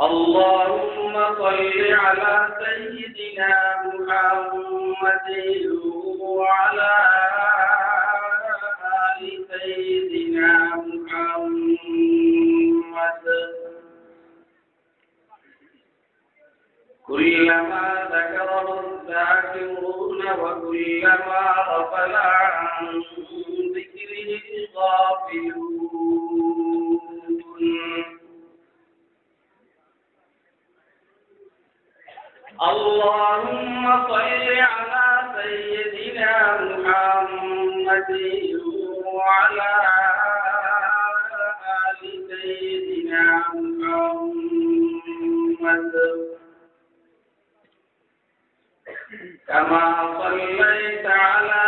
اللهم صل على سيدنا محمد وعلى آل سيدنا محمد. كلما ذكره الذاكرون وكلما غفل عن ذكره الغافلون. اللهم صل على سيدنا محمد وعلى آل سيدنا محمد. كما صليت على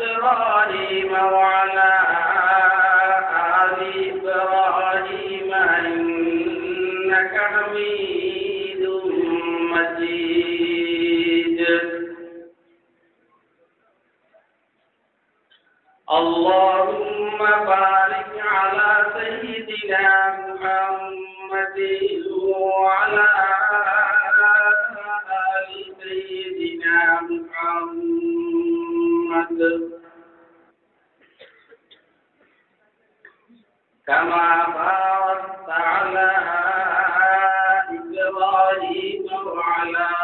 إبراهيم وعلى اللهم بارك على سيدنا محمد وعلى آل سيدنا محمد. كما باركت على إبراهيم وعلى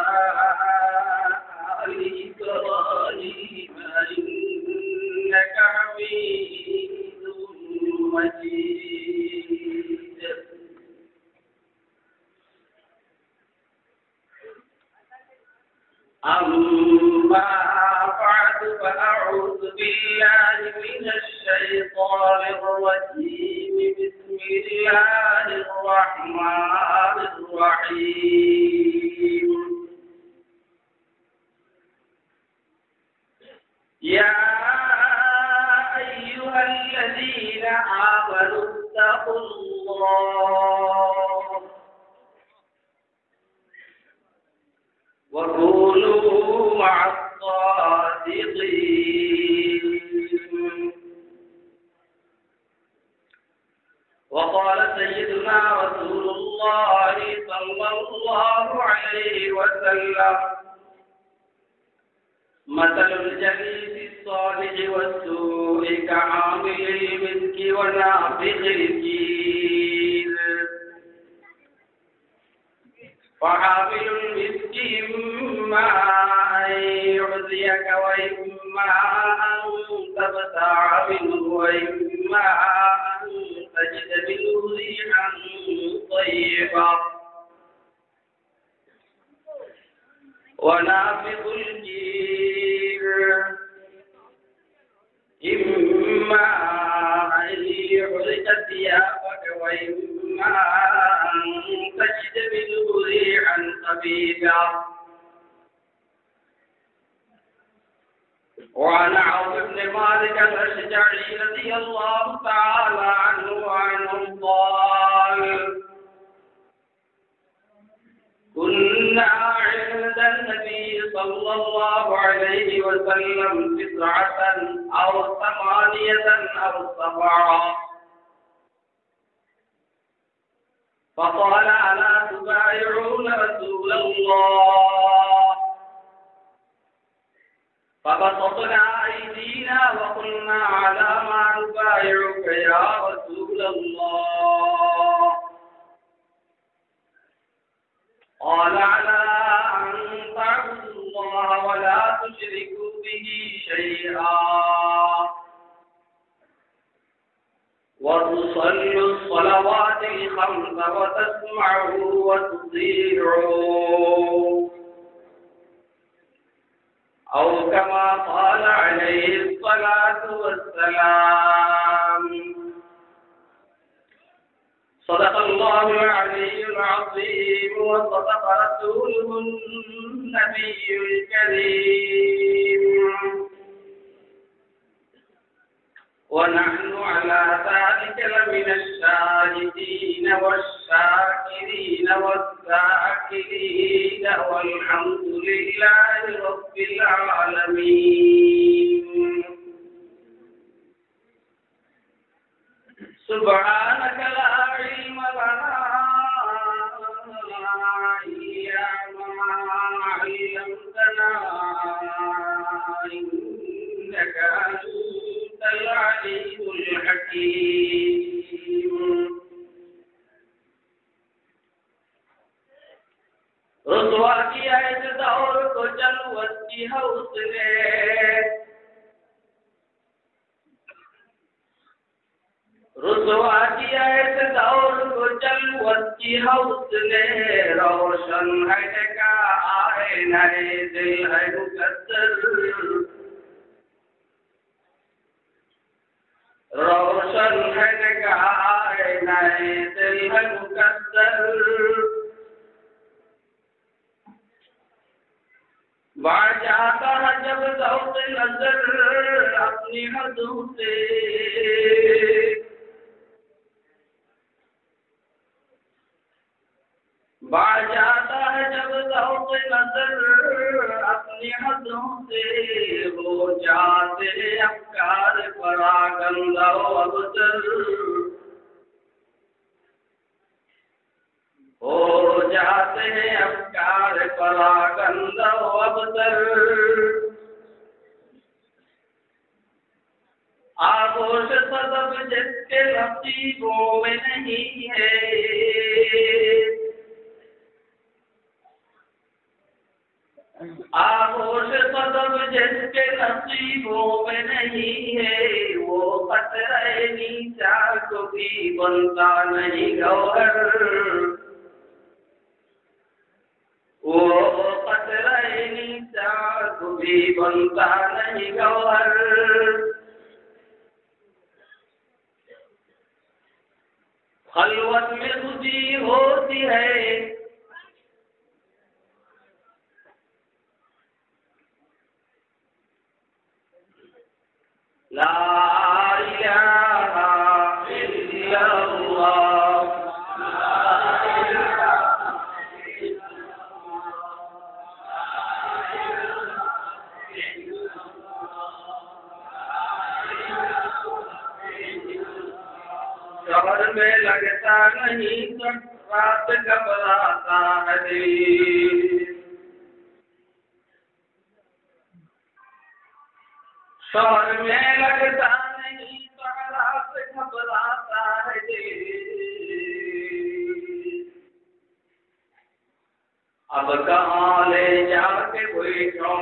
اب کہاں لے جا کے بیٹھو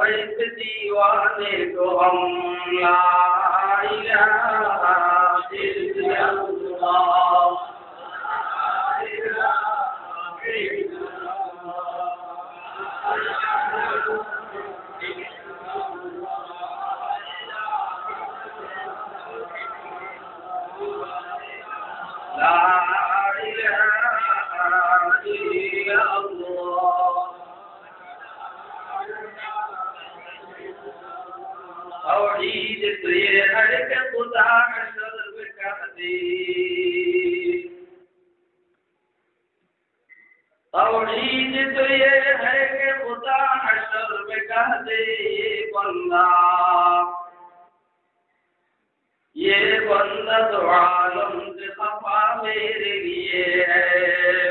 ایس دیوانے تو ہم؟ لا الہ الا اللہ۔ عشر بکعبتی میں بندہ۔ تو عالم سے خفا میرے لیے ہے۔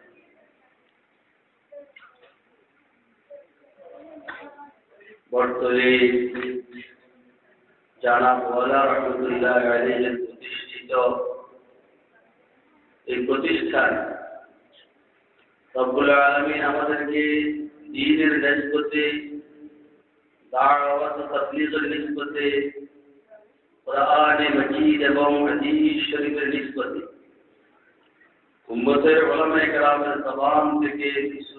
বর্তলে জানা বলা রহমতুল্লাহ আলীর প্রতিষ্ঠিত, এই প্রতিষ্ঠান রব্বুল আলমিন আমাদেরকে দিনের নিষ্পত্তি দাওয়াত তাবলীগের নিষ্পত্তি কোরআনে মজিদ এবং হাদিস শরীফের নিষ্পত্তি উম্মতের ওলামায়ে কেরামের জবান থেকে কিছু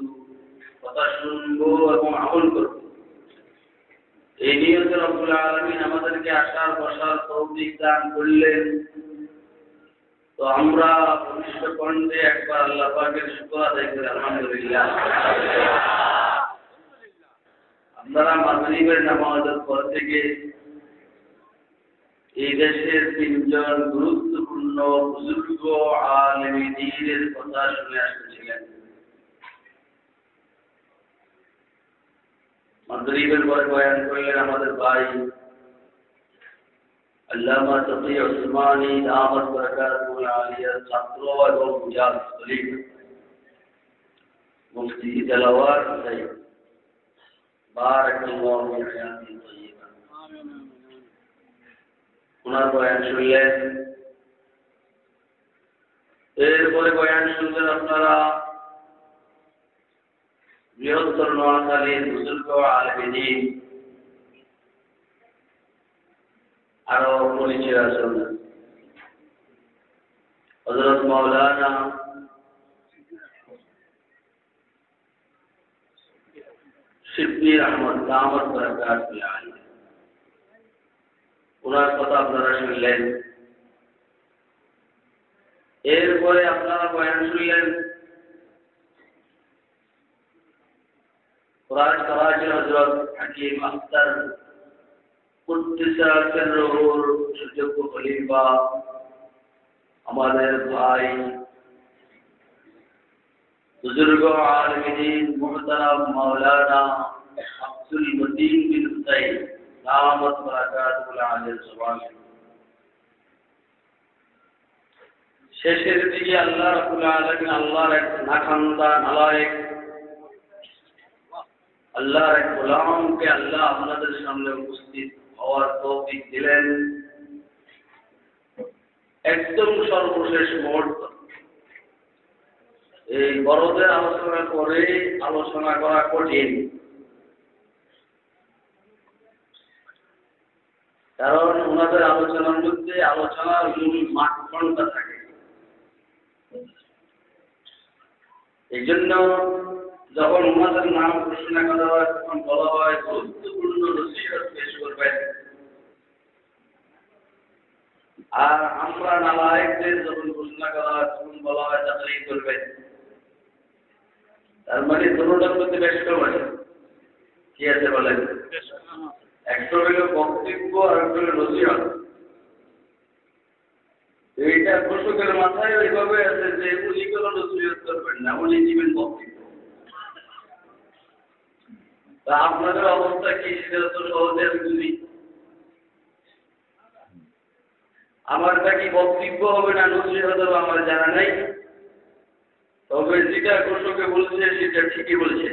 কথা শুনব এবং আমল করব। এই নিয়তে আলমিন আমাদেরকে আসার, বসার দান করলেন। তো আমরা ভবিষ্য একবার আল্লাহ পাকের শুকর আদায় করি, আলহামদুলিল্লাহ। আপনারা নামাজের পর থেকে এই দেশের তিনজন গুরুত্বপূর্ণ, বুজুর্গ কথা শুনে আসতেছিলেন। মাগরিবের পরে বয়ান করলেন আমাদের ভাই আল্লামা তফি ওসমানী দামত বরকাতুল আলিয়া ছাত্র এবং মুজাদ খলিফ মুফতি তেলাওয়ার হুসাইন বারাকাল্লাহু ফি হায়াতি তাইয়্যিবা ওনার বয়ান শুনলেন এরপরে বয়ান শুনলেন আপনারা বৃহত্তর নোয়াখালীর বুজুর্গ আলমিদিন আরও পরিচয় আছেন হজরত মৌলানা শিবনির আহমদ দামত বরকাত ওনার কথা আপনারা শুনলেন এরপরে আপনারা বয়ান শুনলেন কোরআন করাচি হজরত হাকিম আখতার কুদ্দিসাতের রহুর সুযোগ্য খলিফা আমাদের ভাই বুজুর্গ আলমিন মুহতারাম মাওলানা আব্দুল মতিন বিন হুসাইন দামত বারাকাতুল আলির জবান শেষের দিকে আল্লাহ রাব্বুল আলামিন আল্লাহর এক নাখান্দা নালায়েক আল্লাহর এক গোলামকে আল্লাহ আপনাদের সামনে উপস্থিত হওয়ার তৌফিক দিলেন। একদম সর্বশেষ মুহূর্ত। এই বড়দের আলোচনা করে আলোচনা করা কঠিন। কারণ ওনাদের আলোচনার মধ্যে আলোচনার মূল মাঠখণ্ডটা থাকে। এই জন্য যখন ওনাদের নাম ঘোষণা করা হয় তখন বলা হয় গুরুত্বপূর্ণ নসিহত পেশ করবেন। আর আমরা নালায়কদের যখন ঘোষণা করা হয় তখন বলা হয় চাকরি করবেন। তার মানে দুটোটার মধ্যে বেশ আছে কি আছে বলেন? একটা হলো বক্তব্য আর একটা হলো নসিহত এইটা কৃষকের মাথায় ওইভাবে আছে যে উনি কোনো নসিহত করবেন না উনি দিবেন বক্তব্য। আপনাদের অবস্থা কি সেটা তো সহজে আমি বুঝি। আমারটা কি বক্তব্য হবে না নসিহত হবে আমার জানা নাই। তবে যেটা কৃষকে বলছে, সেটা ঠিকই বলছে।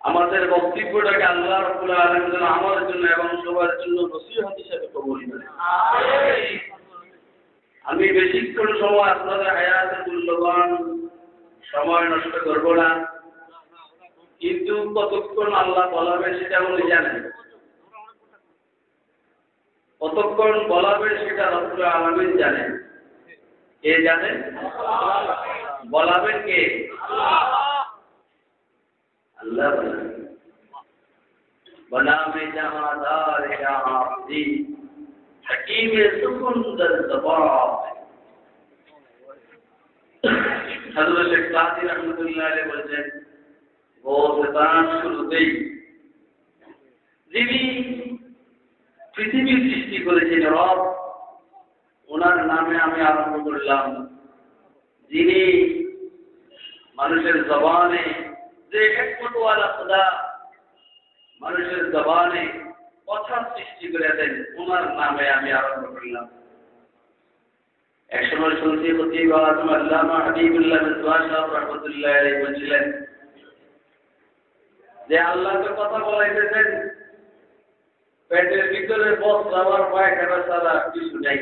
আমাদের বক্তব্যটাকে আল্লাহ রব্বুল আলামিন যেন আমার জন্য এবং সবার জন্য নসিহত হিসেবে কবুল আমি বেশিক্ষণ সময় আপনাদের হায়াতে মূল্যবান সময় নষ্ট করব না। কিন্তু কতক্ষণ আল্লাহ বলা হবে সেটা উনি জানেন? কতক্ষণ বলা হবে সেটা রব্বুল আলমিন জানেন। কে জানেন? বলাবেন কে? আল্লাহ বনামে জামাদার সুকুন্দর জবাব হযরত শেখ রহমাতুল্লাহ আলাইহি বলেন ও শয়তান শুরুতেই যিনি পৃথিবীর সৃষ্টি করেছেন রব, ওনার নামে আমি আরম্ভ করলাম। যিনি মানুষের জবানে যে একমতওয়ালা খোদা, মানুষের জবানে কথা সৃষ্টি করে দেন ওনার নামে আমি আরম্ভ করলাম। একসময় শুনছি আজম আল্লামা হাবিবুল্লাহ রহমতুল্লাহ বলছিলেন যে আল্লাহকে কথা বলাইতেছেন, পেটের ভিতরে বস যাওয়ার পায়খানা ছাড়া কিছু নেই।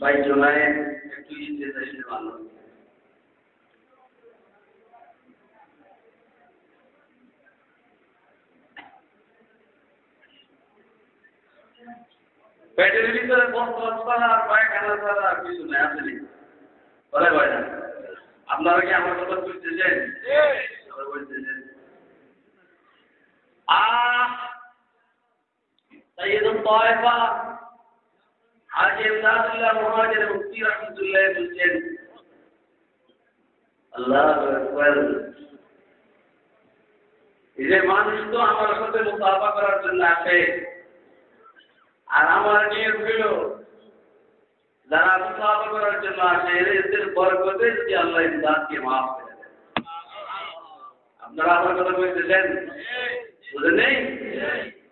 ভাই জোনায়েন, একটু ইচ্ছে চাইছে ভালো। পেটের ভিতরে বস্ত্র ছাড়া পায়খানা ছাড়া কিছু নেই আসেনি বলে ভাই আপনারা কি আমার কথা বুঝতেছেন বলতেছেন আহ سيد الطائفة حاجي امدادullah মহাজের মুফতি রহমতুল্লাহ বলছেন আল্লাহ আকবার এই যে মানুষ তো আমার সাথে মুসাফা করার জন্য আসে আর আমার নিয়ত হইল যারা মুসাফা করার জন্য আসে, এদের বরকতে যদি আল্লাহ ইমদাদকে মাফ করে দেন। আপনারা আমার কথা বলতেছেন বুঝে নেই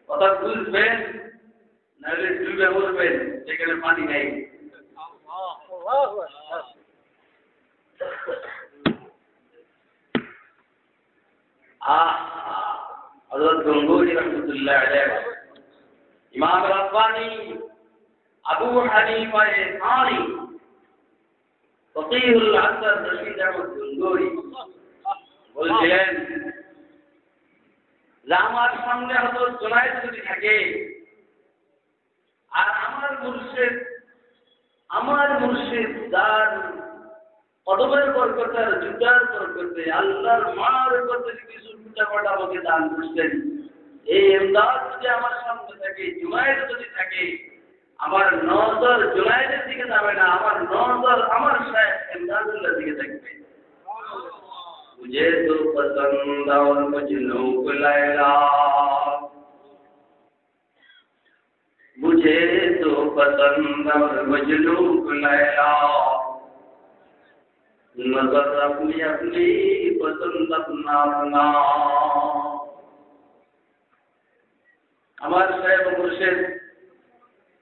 কথা বুঝবেন, নাহলে ডুবে মরবেন যেখানে পানি নেই। আহ, হযরত গঙ্গোজি রহমতুল্লাহ ইমাম রাব্বানি আবু আমার যদি থাকে, আর আমার মুর্শিদ আমার মুর্শিদ কদমের জুতার আল্লাহর মার বরকতে কিছু আমাকে দান করছেন এই এমদাদ যদি আমার সামনে থাকে জুনায়েদ যদি থাকে আমার নজর জুনায়েদের দিকে যাবে না আমার নজর আমার শায়েখ এমদাদুল্লাহ দিকে থাকবে मुझे तो पसंद और मजनू को लैला मुझे तो पसंद और मजनू को लैला नजर अपनी अपनी पसंद अपना अपना আমার সাহেব মুর্শেদ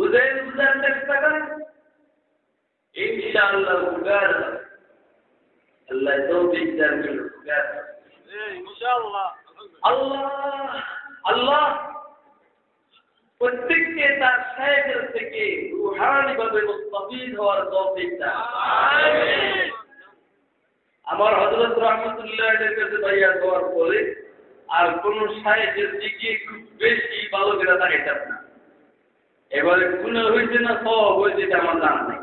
বুঝেন বুঝার চেষ্টা করেন ইনশাআল্লাহ আল্লাহ তৌফিক দান করুন বুঝার ইনশাআল্লাহ। আল্লাহ আল্লাহ। প্রত্যেককে তার শেখের থেকে রুহানি ভাবে মুস্তাফিদ হওয়ার তৌফিক দান। আমার হযরত রাহমাতুল্লাহ এর কাছে হওয়ার পরে আর কোন সাহেবের দিকে খুব বেশি ভালো করে তাকাইতাম না। এবারে কোন হয়েছে না সব হয়েছে এটা আমার জানা নাই।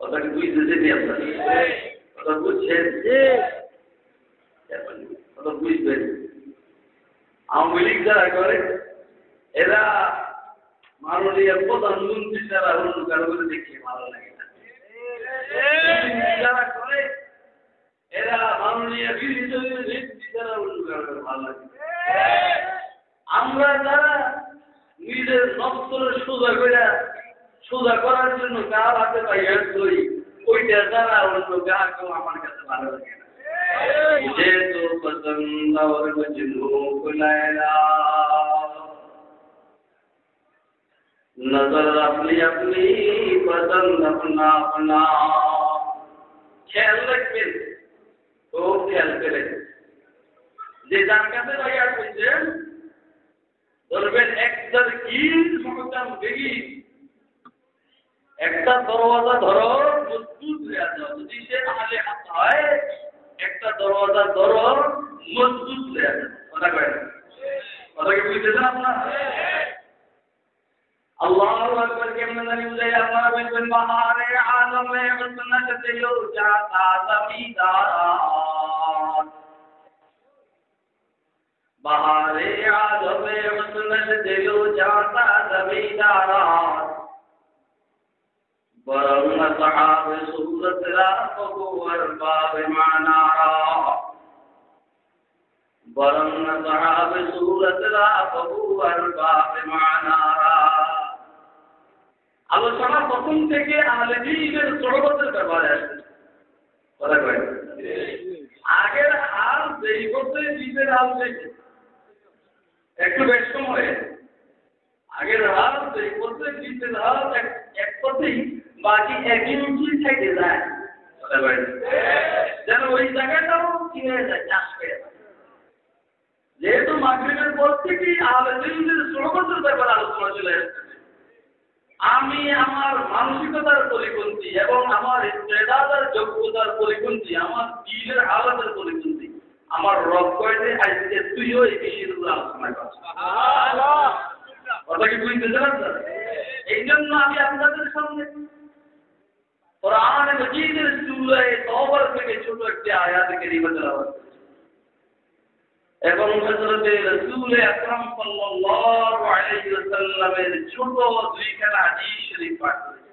কথা কি আপনার? কথা বুঝছেন? কথা বুঝবেন আওয়ামী লীগ যারা করে, এরা মাননীয় প্রধানমন্ত্রী ছাড়া অন্য কারও করে দেখে ভালো লাগে না। যারা করে, এরা মাননীয় ভালো লাগে আমরা যারা নিজের নষ্টরে সোজা করে সোজা করার জন্য কার হাতে পাইয়া করি ওইটা যারা অন্য গা কেউ আমার কাছে ভালো লাগে না मुझे तो पसंद और मजनू को लैला नजर अपनी अपनी पसंद अपना अपना খেয়াল রাখবেন তো খেয়াল করে যে যার কাছে ভাইয়া কইছেন ধরবেন একটার কি সমাধান দেখি? একটা দরওয়াজা ধরো, মজবুত হয়ে যাও যদি সে আলে হাত হয়, একটা দরওয়াজা ধরো, মজবুত হয়ে যাও কথা কয় না? কথা কি বুঝতেছেন আপনার? আল্লাহ আকবার কেমন জানি বুঝাই আপনারা বলবেন বাহারে আলমে সুন্নাত দিলো জাতা আলোচনা প্রথম থেকে আলিজের সরবতের ব্যবহারে আসছে আগের হাল দেবতে নিজের হাল দেখেছে একটু বেশ সময়ে আগের যেই করতে জীবের হাল এক- কথাই বাকি থেকে যায়। যেন ওই জায়গাটাও কি হয়ে যায়, চাষ হয়ে যেহেতু মাগরিবের পর থেকেই ব্যাপারে আলোচনা চলে আমি আমার মানসিকতার পরিপন্থী এবং আমার যোগ্যতার পরিপন্থী, আমার দিলের হালাতের পরিপন্থী। আমার রব কয়েছে আজকে তুইও এই উপর আলোচনা করছিস কথা কি বুঝতেছেন আপনারা এই জন্য আমি আপনাদের সামনে কোরআন মজিদের সূরা তওবার থেকে ছোট একটি আয়াত কারীমা তেলাওয়াত। এবং হযরতে রাসূল আকরাম সাল্লাল্লাহু আলাইহি ওয়াসাল্লামের ছোট দুইখানা হাদিস শরীফ পাঠ করেছি।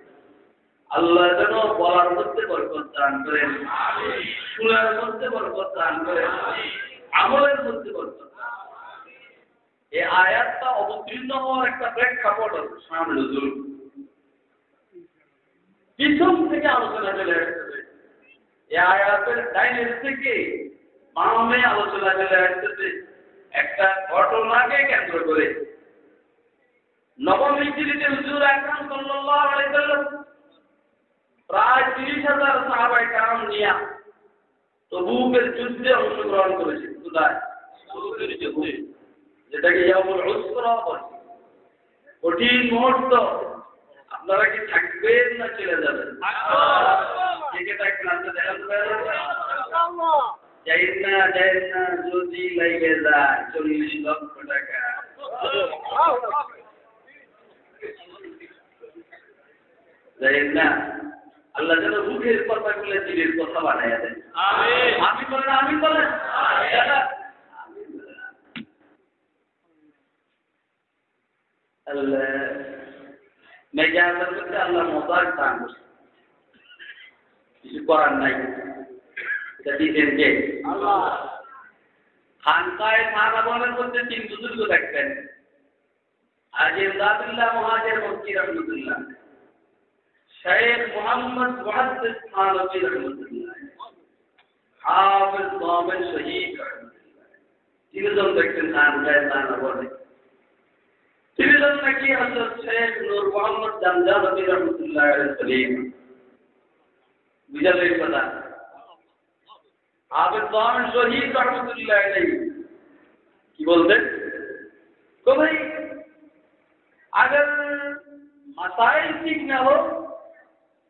আল্লাহ যেন বলার মধ্যে বরকত দান করেন। শোনার মধ্যে বরকত দান করেন। আমলের মধ্যে বরকত এই আয়াতটা অবতীর্ণ হওয়ার একটা প্রেক্ষাপট আছে সামনে পিছন থেকে আলোচনা চলে আসতেছে এই আয়াতের ডাইনের থেকে বামে আলোচনা চলে আসতেছে একটা ঘটনাকে কেন্দ্র করে। নবম হিজরিতে হুজুর আকরাম সাল্লাল্লাহু আলাইহি সাল্লাম প্রায় তিরিশ হাজার সাহাবাই কারাম নিয়া তবুকের যুদ্ধে অংশগ্রহণ করেছে। কঠিন মুহূর্ত। আপনারা কি থাকবেন না চলে যাবেন? কে যাই না যাই না, যদি লাগে যায় চল্লিশ লক্ষ টাকা। যাই না। আল্লাহ যেন রুখের কথা বলে দিলের কথা বানায় দেন। আমি বলেন আমি বলেন। আল্লাহ মেজাজের মধ্যে আল্লাহ মোবাইল দান করছে কিছু করার নাই। এটা দিতেন কে? খানকায় সাহাবাগণের মধ্যে তিন বুজুর্গ থাকতেন আজ ইমদাদুল্লাহ মহাজের মুফতি রহমতুল্লাহ شیخ محمد وحد خانوی رحمت اللہ حافظ بابر شہید ٹیوزم دکن خان جیسان بولے ٹیوزم تکی حضرت شیخ نور محمد دمجا نبی رحمت اللہ علیہ وسلم۔ مجھے نہیں پتا حافظ بابر شہید رحمت اللہ علیہ کی بولتے؟ ہیں کو بھائی، اگر مسائل ٹھیک نہ ہو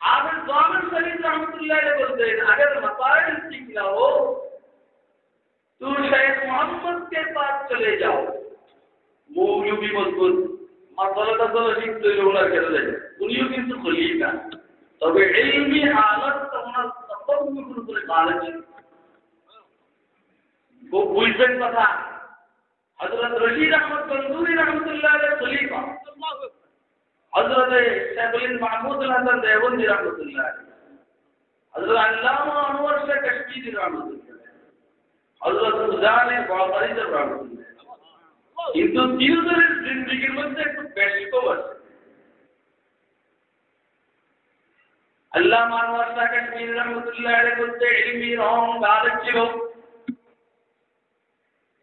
حافظ دامن شریف رحمت اللہ علیہ بولتے ہیں اگر مسائل سیکھنا ہو تو شیخ محمد کے پاس چلے جاؤ۔ مومیو بھی مضبط مسئلہ تسل عجیب تو لوڑا کر لے۔ انہیں کی تو کھلیے گا تو علمی حالت تمہارا سبب میں بالکل وہ بوئی بوجھن پتا حضرت رشید احمد بندوری رحمت اللہ علیہ خلیفہ۔ শিখতে হইলে ওনার কাছে যাই উনিও কিন্তু খলিফা তবে এলমি হালত ওনার তত্ত্বগুলোর উপরে ভালো ছিল খুব বুঝবেন কথা হজরত রশিদ আহমদ গঞ্জুরি রহমতুল্লাহ খলিফা হজরত শেখুল মাহমুদ হাসান দেবন্দি রহমতুল্লাহ হজরত আল্লামা আনোয়ার শেখ কাশ্মীরি রহমতুল্লাহ হজরত উজানে বাবারি রহমতুল্লাহ কিন্তু তিনজনের জিন্দিগির মধ্যে একটু ব্যস্তম আছে আল্লাহ আনোয়ার শেখ কাশ্মীরি রহমতুল্লাহ বলতে এলমি রং গালেব ছিল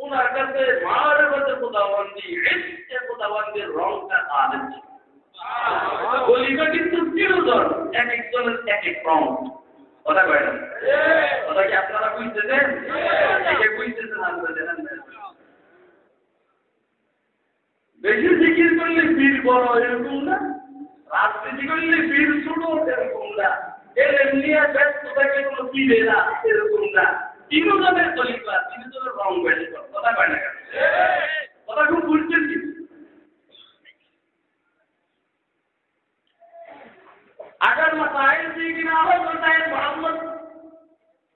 ওনার কাছে মারফতে খোদাবন্দি ইশকে খোদাবন্দির রংটা আলাদা ছিল খলিফা কিন্তু তিনজন এক একজনের এক এক রং। কথা কয় না? কথা কি আপনারা বুঝতেছেন? একে বুঝতেছেন আপনারা জানেন বেশি জিকির করলে বীর বড় এরকম না? রাজনীতি করলে বীর ছোট এরকম না? এর এমনি ব্যস্ত থাকে কোনো বীরে না এরকম না। তিনি তাদের দলিতরা তিনি তাদের রং বেশি করে কথা পায় না কথা খুব বুঝছেন কি? اگر مسائل سے کہ نہ ہو تو شاید محمد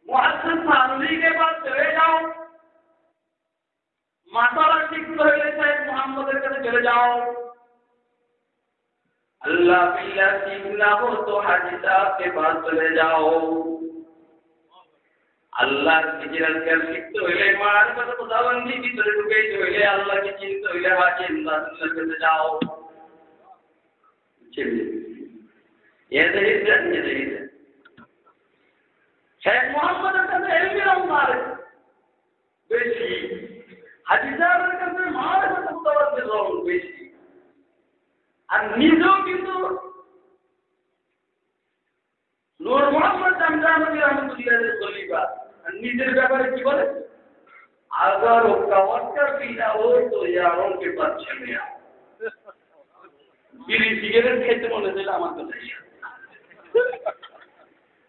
محسن فاندی کے پاس چلے جاؤ مسالا ٹھیک تو ہے شاید محمد کے پاس چلے جاؤ اللہ بلا سی نہ ہو تو حجتا کے پاس چلے جاؤ আল্লাহ নিজের শিখতে হইলে মার কথা খোদাবন্দি ভিতরে ঢুকাইতে হইলে আল্লাহকে চিনতে হইলে হাজি আল্লাহ কাছে যাও। শেখ মোহাম্মদের কাছে এলমিরাম মারে। বেশি। হাজি সাহেবের কাছে মার কথা খোদাবন্দির রং বেশি। আর নিজেও কিন্তু নূর মোহাম্মদ জামজানবী রহমতুল্লাহ খলিফা। নিজের ব্যাপারে কি বলে? আগার ও কাওয়ারটা বিনা ও তো ইয়ারকে পাচ্ছে না। বিড়ি, সিগারেট খেতে মনে চাইলে আমার কথা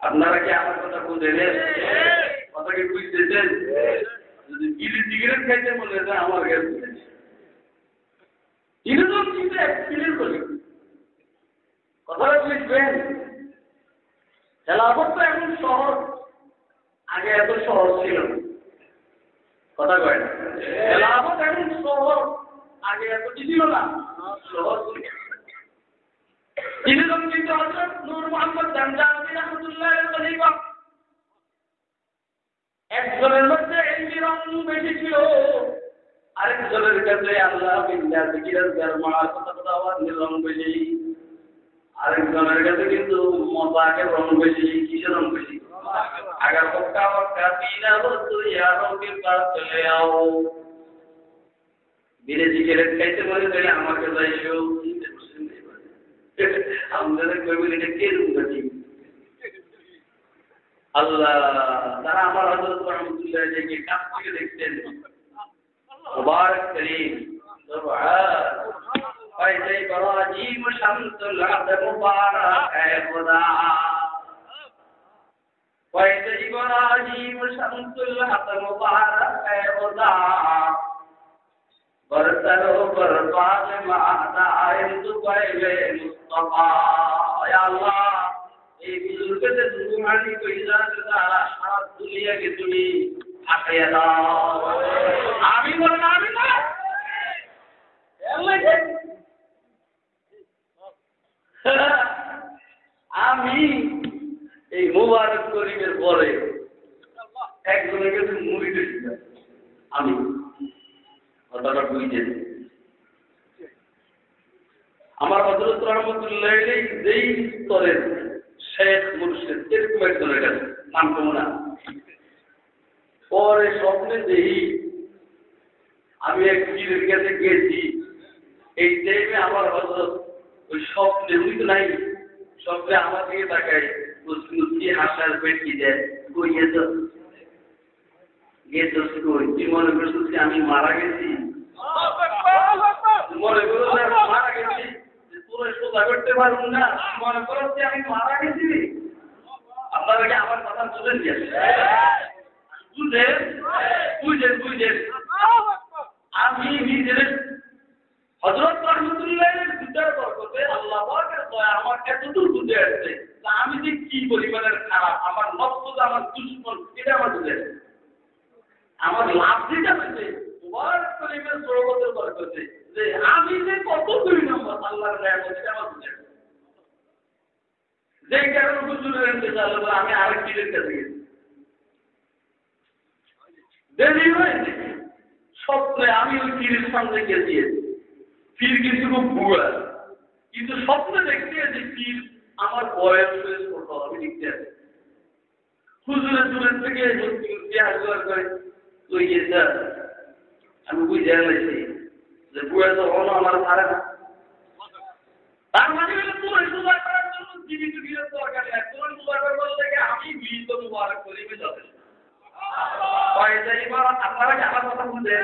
আপনারা কি আমার কথা বুঝেলেন? কথা কি বুঝতেছেন? যদি বিড়ি, সিগারেট খেতে মনে চায় আমার কাছে এরকম কিন্তু এক্সপিরিয়েন্স হলে কথাটা বুঝবেন? খেলাফত তো এখন শহর। আগে এত শহর ছিল। কথা কয় খেলাফত এখন শহর আগে এত ছিল না শহর ছিল। তিনজন কিন্তু হযরত নূর মোহাম্মদ জামজানি রাহমাতুল্লাহ খলিফা। একজনের মধ্যে এলমি রং বেশি ছিল। আরেকজনের কাছে আল্লাহ বিল্লাহ জিকিরের জারমার কথা কথা আওয়াজ রং বেশি। আরেকজনের কাছে কিন্তু মজাকের রং বেশি কিসের রং বেশি? अगर उसका वक्ता पीना हो तो यारों के पास चले आओ मेरे सिगरेट कैसे बोले बोले हमारे भाई हम जरा कोई बोले के दूंगा আল্লাহ তারা আমার হজরত রহমতুল্লাহ যে কাছ থেকে দেখতেন মুবারক করিম সুবহান ফাইজাই করা জীব শান্ত লাদ মুবারক হে খোদা وإذ إبراهيم شمس الحق مبارك خدا برسلو برباد معنا عند قيل مصطفى يا الله এই বুজুর্গদের দুর্গমানি কইলা তারা সারা দুনিয়াকে তুমি আটাইয়া দাও আমি বলেন আমি না আমি এই মোবারক করিমের পরে একজনের কাছে মুড়ি দেখি আমি। কথাটা বুঝতে আমার হজরত রহমতুল্লাহ যেই স্তরের শেখ মুর্শিদ, এরকম একজনের কাছে মানব না পরে স্বপ্নে দেখি আমি এক পীরের কাছে গেছি, এই টাইমে আমার হজরত ওই স্বপ্নে, উনি নাই, স্বপ্নে আমার দিকে তাকায়। কই গেছ গেছ কই তুই মনে করছিস আমি মারা গেছি মনে করো মারা গেছি আমি নিজের হজরত রহমতুল্লাহের বরকতে আল্লাহ পাকের দয়া আমার বুঝে আসছে আমি যে কি পরিমাণের খারাপ? আমার আমার দুশ্মন, এটা আমার বুঝে আমার লাভ যেটা হয়েছে বরকতে যে আমি যে কত দুই নম্বর আল্লাহর দয়া করছে আমার বুঝে যে হুজুরের হলো, আমি গেছি দেরি হয়েছে স্বপ্নে আমি ওই পীরের সামনে গেছি পীর কিন্তু খুব বুড়া কিন্তু স্বপ্নে দেখতে যে পীর আমার বয়স হয়ে ছোট আমি দেখতে আছি হুজুরের দূরের থেকে হাজার করে আমি বুঝে গেছি যে বুড়া তো হলো আমার না তার মানে সুবার করার জন্য জীবিত দরকার নেই। তোর সুবার থেকে আমি মুবারক করিবে আপনারা কি আমার কথা বুঝেন?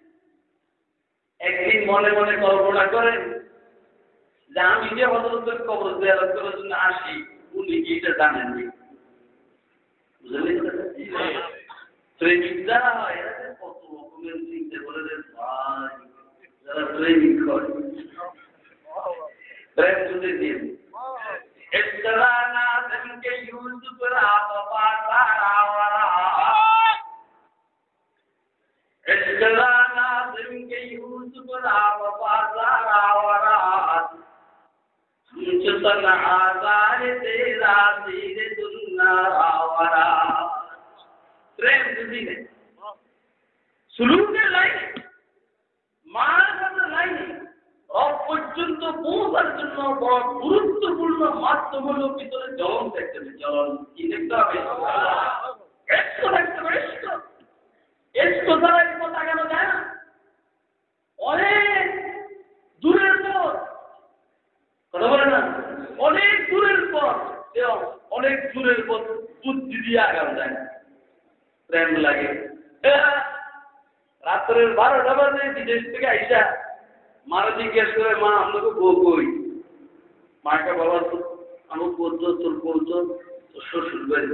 একদিন মনে মনে কল্পনা করেন যে আমি যে হজরতের কবর জিয়ারত করার জন্য আসি উনি কি এটা জানেননি বুঝলেন প্রেমিক যারা হয় এরা কত রকমের চিন্তা করে যে ভাই যারা প্রেমিক হয় প্রেম যদি দিন افترى ناظم کے یوسف را بابا سارا ورا افترى প্রেম জন্য বড় গুরুত্বপূর্ণ মাধ্যম হলো ভিতরে জলন দেখতে হবে জলন কি দেখতে হবে এসকো দেখতে হবে এসকো এসকো ছাড়া কথা কেন যায় না অনেক দূরের পর কথা বলে না অনেক দূরের পর অনেক দূরের পর দিয়ে আগানো যায় প্রেম লাগে। রাত্রের বারোটা বাজে, বিদেশ থেকে আইসা মারা জিজ্ঞেস করে মা, আমাকে বউ কই? মাকে বাবা তো আমার পড়তো তোর পড়তো তোর শ্বশুর বাড়ি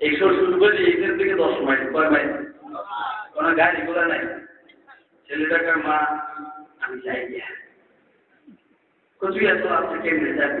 এই শ্বশুর বাড়ি এখান থেকে দশ মাইল, কয় মাইল? কোনো গাড়ি ঘোড়া নাই। ছেলেটাকে, মা, আমি যাই গিয়া। কচু এত আপনি কেমনে যাবি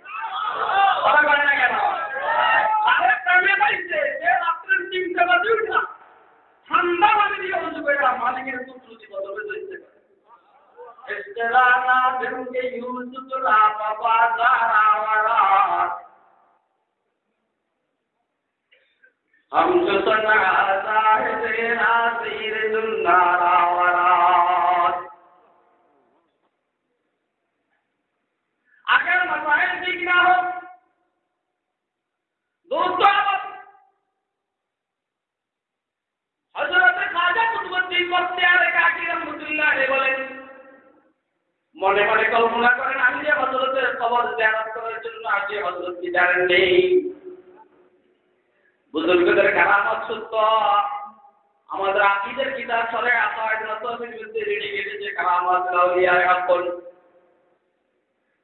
কথা বলে না কেন আরে প্রেমে ভাই যে রাত্রে তিনটা দিতে হবে গুরুত্ব হজরতে খাজা কুতুবুদ্দিন বখতিয়ার কাকি রহমতুল্লাহ বলেন মনে মনে কল্পনা করেন, আমি যে হজরতের খবর জানাত করার জন্য আজকে হজরতকে জানেন নেই? বুজুর্গদের কারামত সত্য। আমাদের আকিদের কিতাব সরে আসা নতুন বিরুদ্ধে রেডি গেছে যে কারামত লাউলিয়া এখন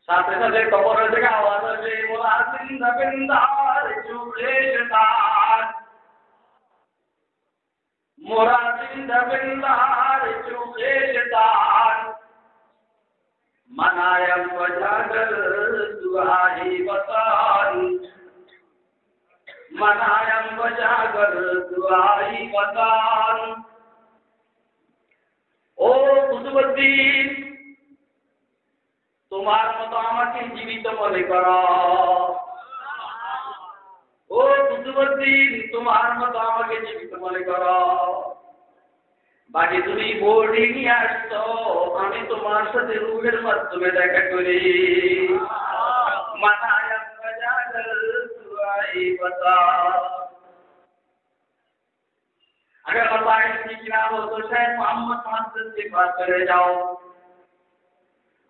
সাথে সাথে কবরের থেকে আওয়াজ আসে মোলা জিন্দা বিন্দার চুড়ে শতান মোরা জিন্দা বিন্দার চুড়ে শতান তোমার মতো আমাকে জীবিত মনে করো ও কুতুবুদ্দিন তোমার মতো আমাকে জীবিত মনে করো বাকি তুমি বোর্ডে নিয়ে আসতো আমি তোমার সাথে রুহের মাধ্যমে দেখা করি মানায়াম বাজার দুআই বতা अगर मसाइल सीखना हो तो शायद मोहम्मद मोहम्मद के पास चले जाओ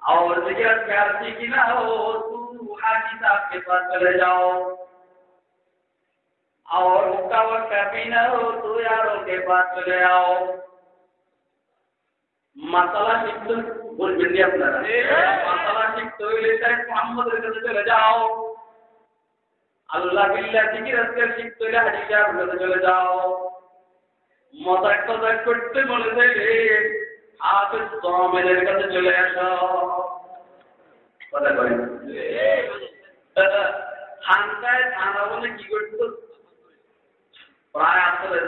और जिक्र प्यार सीखना हो तो हाजी साहब के पास चले जाओ और मुक्का वक्का पीना हो तो यारों के पास चले आओ মাসালা শিখতে বলবেন নি আপনারা মাসালা শিখতে হইলে তাই মোহাম্মদের কাছে চলে যাও আল্লাহ বিল্লাহ জিকির আজকাল শিখতে হইলে হাজিজার কাছে চলে যাও মজাক টজাক করতে মনে চাইলে হাফেজ কাছে চলে আসো। কথা কয় খানকায় থানা বলে কি করতো? প্রায় আসলে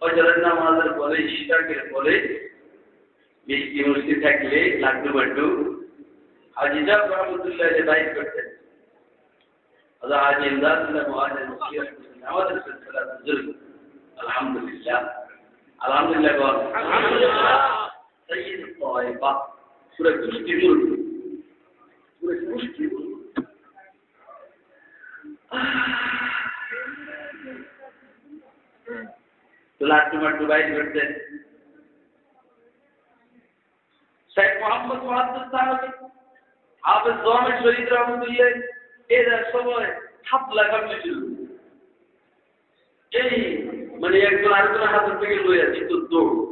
ফজরের নামাজের পরে ইশাকের পরে মিষ্টি মুষ্টি থাকলে লাড্ডু বাড্ডু। হিজাব রহমতুল্লাহ যে দায়িত করতেন। আমাদের সিলসিলা আলহামদুলিল্লাহ। আলহামদুলিল্লাহ। বল আলহামদুলিল্লাহ সৈয়দ তাইবা পুরো কুষ্টি মুল্ক পুরো কুষ্টি মুল্ক তো লাড্ডু মাড্ডু বাইর করতেন শেখ মোহাম্মদ মহাদ্দুল সাহাবি হাফেজ জোহামেদ শহীদ রহমতুল্লাহ এরা সময় হাত লাগানো ছিল এই মানে একজন আরেকজন হাতের থেকে লইয়া দিত দৌড়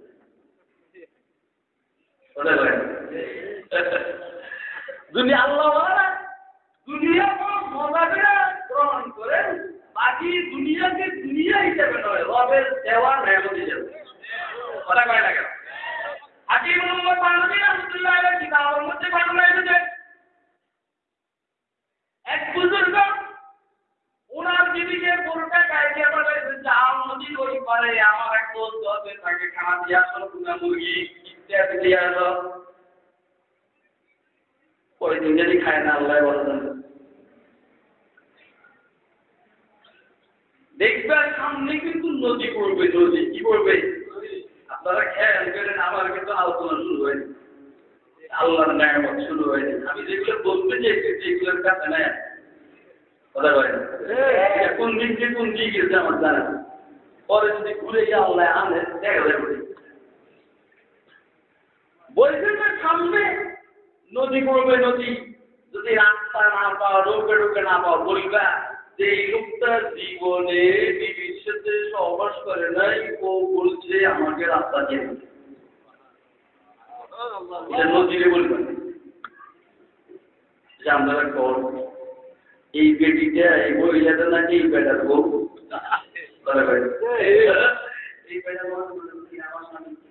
দুনিয়া আল্লাহ দুনিয়া কোনো মজাটা গ্রহণ করেন, বাকি দুনিয়াকে দুনিয়া হিসেবে নয়, রবের দেওয়া নেমত কথা কয় না কেন? ওনার আমার এক দোস্ত আছে তাকে খানা দিয়ে আসো মুরগি। ইত্যাদি দিয়ে আসো ওই দিন খায় না আল্লাহ বলেন দেখবার সামনে কিন্তু নদী পড়বে নদী। কি পড়বে? আপনারা খেয়াল করেন আমার কিন্তু আলোচনা শুরু হয়নি। আল্লাহর ন্যায়ামত শুরু হয়নি। আমি যেগুলো বলতে চাইছি যেগুলোর কাছে নেয় কথা বলেন কোন দিক দিয়ে কোন দিকে গেছে আমার জানা পরে যদি ঘুরে গিয়ে আল্লাহ আনে দেখা যাবে। বলছে যে সামনে নদী পড়বে নদী। যদি রাস্তা না পাও রোগে রোগে না পাও বলবা যে এই লোকটা জীবনে বিবির সাথে সহবাস করে নাই ও বলছে আমাকে রাস্তা দিয়ে। নদীরে বলবেন যে আপনারা কর এই বেটিটা এই মহিলাটা নাকি এই বেটার বউ? এই বেটার আমার স্বামী কি? করে দিবি?"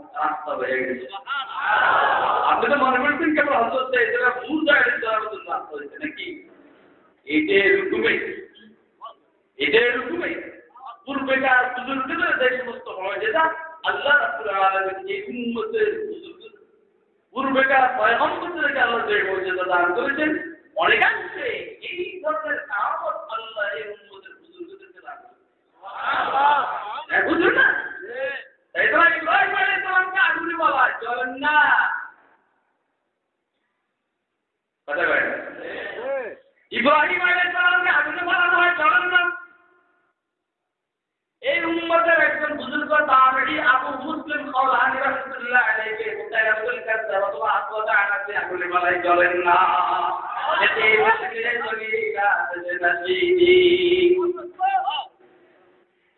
রাস্তা হয়ে মনে করছেন কেন হচ্ছে এটা ভুল জায়গায় হয়েছে নাকি? এটা এরকমই এটা এরকমই পূর্বেকার বুজুর্গদের যে সমস্ত হয় যেটা আল্লাহ রাব্বুল আলামিন এই আল্লাহ যে মর্যাদা দান করেছেন, অনেকাংশে এই ধরনের কামত আল্লাহ এই উম্মতের বুজুর্গদেরকে দান করেছেন। বুঝলেন না? তাই তো ইব্রাহিম আলাইহিস সালামকে বলা চলেন না? কথা কয় এই উম্মতের একজন বুজুর্গ তাবেঈ আবু মুসলিম খাওলানি বলাই চলেন না?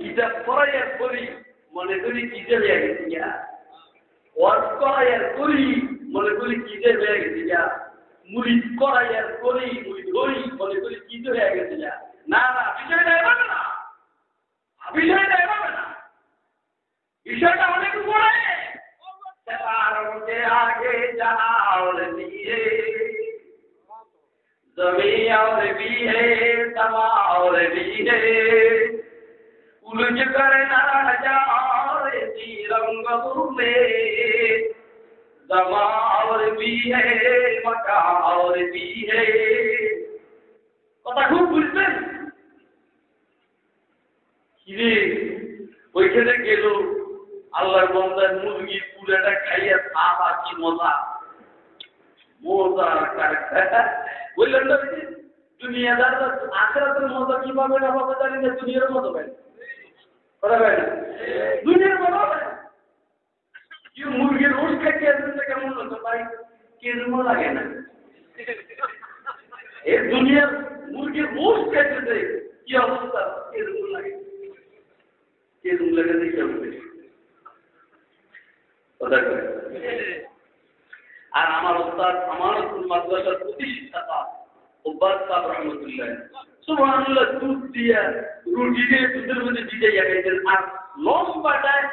কিতাব পড়াই আর করি মনে করি কিতাবে গেছি ওয়ার্ক করাই আর করি মনে করি কিতে হয়ে গেছে যা মুড়ি করাই আর করি মুড়ি ধরি মনে করি কিতে হয়ে গেছে যা না না বিষয়টা এভাবে না বিষয়টা এভাবে না বিষয়টা অনেক উপরে तारों के आगे जहाँ और भी है जमीन और भी है समा और भी है उलझ कर ना जाए रंग में समा और भी है मका और भी है কথা খুব বুঝছেন কিরে ওইখানে গেল আল্লাহর বন্দার মুরগির পুরাটা খাইয়া খাওয়া কি মজা মজা বললেন না যে দুনিয়াদার আখেরাতের মজা কি পাবে না পাবে জানি না দুনিয়ার মতো পাই কথা পাই না দুনিয়ার মতো পায় না। কি মুরগির রোজ খাইতে আসেন না কেমন হতো ভাই কেরম লাগে না এই দুনিয়ার মুরগির রোজ খাইতে কি অবস্থা কেরম লাগে কেরম লাগে দেখে হবে কথা কয়। আর আমার ওস্তাদ আমানতুল মাদ্রাসার প্রতিষ্ঠাতা ওবাদ সাহেব রহমতুল্লাহ সুবহানাল্লাহ দুধ দিয়া রুটি দিয়ে দুধের মধ্যে ভিজাইয়া খাইতেন আর লম্বাটায়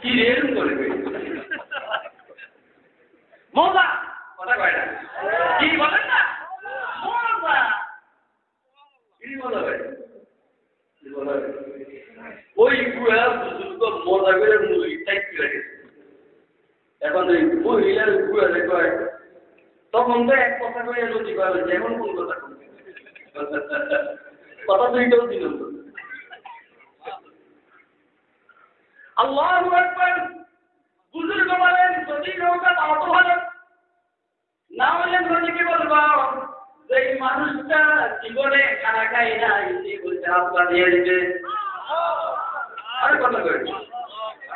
কি রে এরকম করে কই? মজা কথা কয় না কি বলেন না মজা কি মজা ভাই কি মজা ভাই? ওই বুড়া বুজুর্গ মজা করে মুরগি টাইপ করে গেছে এখন ওই মহিলার বুড়া কয়? তখন তো এক কথা কয়ে লজি পাবে যে এখন কোন কথা? কথা তো এটাও দিল। আল্লাহু আকবার। বুজুর্গ বলেন, যদি নৌকা তাও তো না হলে নদীকে বলবা? যে এই মানুষটা জীবনে খানা খাই না সে বলছে আপনার দিয়ে দিতে। আরে কথা কই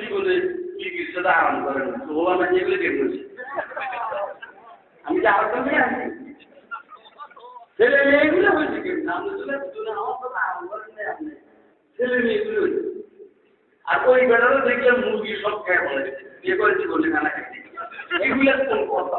জীবনে কিছু আরাম করেন তো যেগুলো কে আমি যে আর কমে আছি। ছেলে মেয়েগুলো হয়েছে ছেলে মেয়েগুলো আর ওই বেড়ারও দেখলে মুরগি সব খেয়ে বলে বিয়ে করেছি বলে খানা খেতে এগুলো কোন কথা?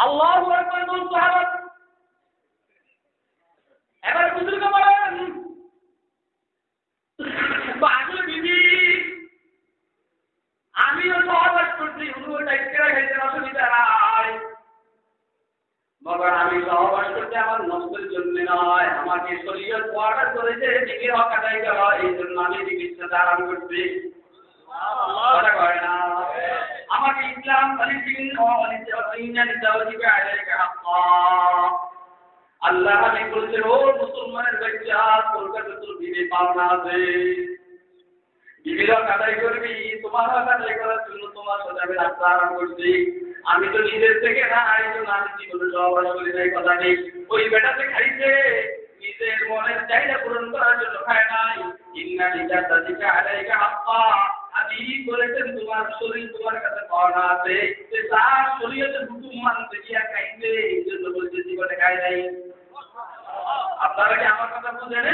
আল্লাহ এবার বুজুর্গ বলেন বিবি আমিও সহবাস করছি অসুবিধা নাই। মগর আমি সহবাস করতে আমার নষ্টের জন্য নয় আমাকে শরীরের কোয়ার্টার করেছে দিকে হক আদায় করা এই জন্য আমি চিকিৎসা আরাম করছি। কথা কয় না। আমাকে ইসলাম হাক্কা। আল্লাহ আমি বলছে ও মুসলমানের বাচ্চা কাছে তোর বিবি পাওনা আছে বিবির আদায় করবি আদায় করার জন্য তোমার সাথে আমি রাস্তা আরাম করছি। আমি তো নিজের থেকে না কথা নেই। ওই বেটাতে খাইছে, নিজের মনের চাহিদা পূরণ করার জন্য খায় নাই। ইন্না নিজা হাক্কা। আমি বলেছেন তোমার শরীর তোমার কাছে পাওনা আছে যে তার শরীরে হুকুম মানতে গিয়া খাইছে এই জন্য বলছে জীবনে খায় নাই। আপনারা কি আমার কথা বুঝেন?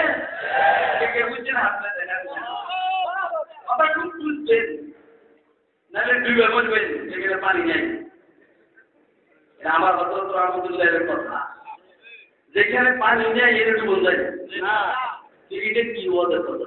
কে কে বুঝছেন? আপনারা দেখা কথা খুব বুঝছেন নাহলে ডুবে বলবেন যেখানে পানি নেই। আমার কথা তো রহমতুল্লাহের কথা। যেখানে পানি নেই এর ডুবন যায়। না। কি ওদের কথা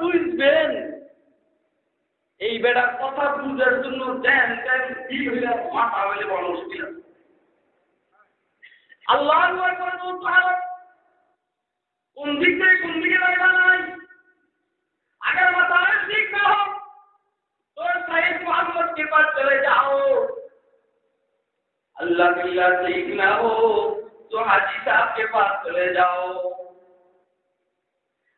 বুঝবেন এই বেটার কথা বুঝার জন্য দেন দেন কি হইলে মাথা হইলে বড় মুশকিল আছে আল্লাহ করে বলতে হবে কোন দিক থেকে কোন দিকে লাগা নাই আগের মাথায় ঠিক না হোক তোর সাহেব মোহাম্মদ के पास चले जाओ अल्लाह बिल्ला ठीक ना हो तो हाजी साहब के पास चले जाओ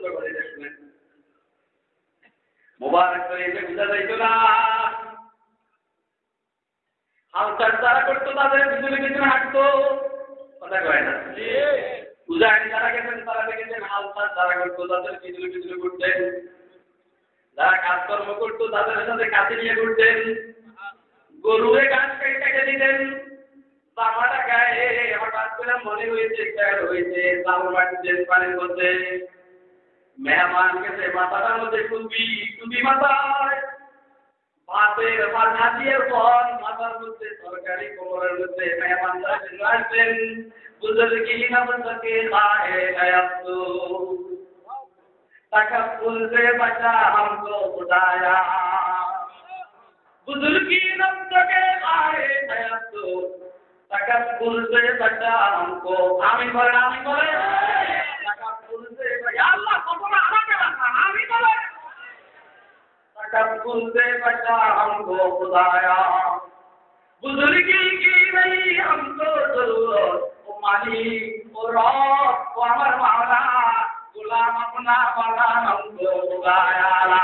ব্যাপারে মোবারক এসে বুঝা যাইতো না। তারা করতো তাদের পিছনে পিছনে হাঁটতো। কথা কয় না। পূজারি যারা গেছেন তারা দেখেছেন হালকার তারা করতো তাদের পিছনে পিছনে যারা কাজকর্ম করতো তাদের সাথে কাছে নিয়ে গরুরে গাছ কেটে দিতেন। জামাটা গায়ে করে মনে হয়েছে খেয়াল হয়েছে লাল মাটিতে পানির মধ্যে। মেহমানকে সে মাথাটার মধ্যে টুপি টুপি মাথায়। ভাতের ভাত খাটিয়ে পর মাথার মধ্যে সরকারি কোমরের মধ্যে মেহমানরা আসবেন বুঝলে কি না বন্ধকে আয়ে আয়াত তাকা ফুলবে বাঁচা হামকো খোদায়া বুজুর্গি নন্দকে আয়ে আয়াত तकब्बुर से बचा हमको आमीन बोले आमीन बोले तकब्बुर से बचा अल्लाह सबको আমাকে বাঁচা आमीन बोले तकब्बुर से बचा हमको खुदाया बुजुर्गी की नहीं हमको जरूरत ओ मालिक ओ रब ओ हमार मौला गुलाम अपना बना हमको खुदाया ला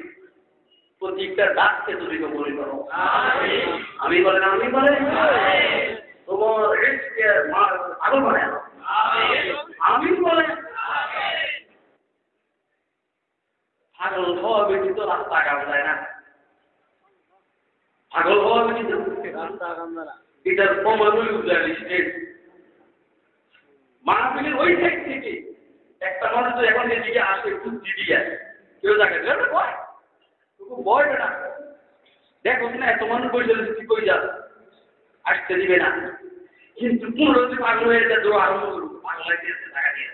প্রত্যেকটা ডাককে তুমি কবুল করো আমি বলেন আমি বলেন তোমার রিস্কে মার আমি বলেন পাগল হওয়া ব্যতীত রাস্তা কাম যায় না। পাগল হওয়া ব্যতীত? এটার প্রমাণ হইল মাহফিলের ওই সাইড থেকে একটা মানুষ তো এখন এদিকে আসে খুব দিদি আছে। কেউ বয় তোকে বল না। দেখ, ওখানে এত মানুষ বসে তুই কই যা আসতে দিবে না। কিন্তু পুনরুদ্ধি পাগল হয়ে যা দৌড় আরম্ভ করব বাংলায় দিয়ে টাকা দিয়ে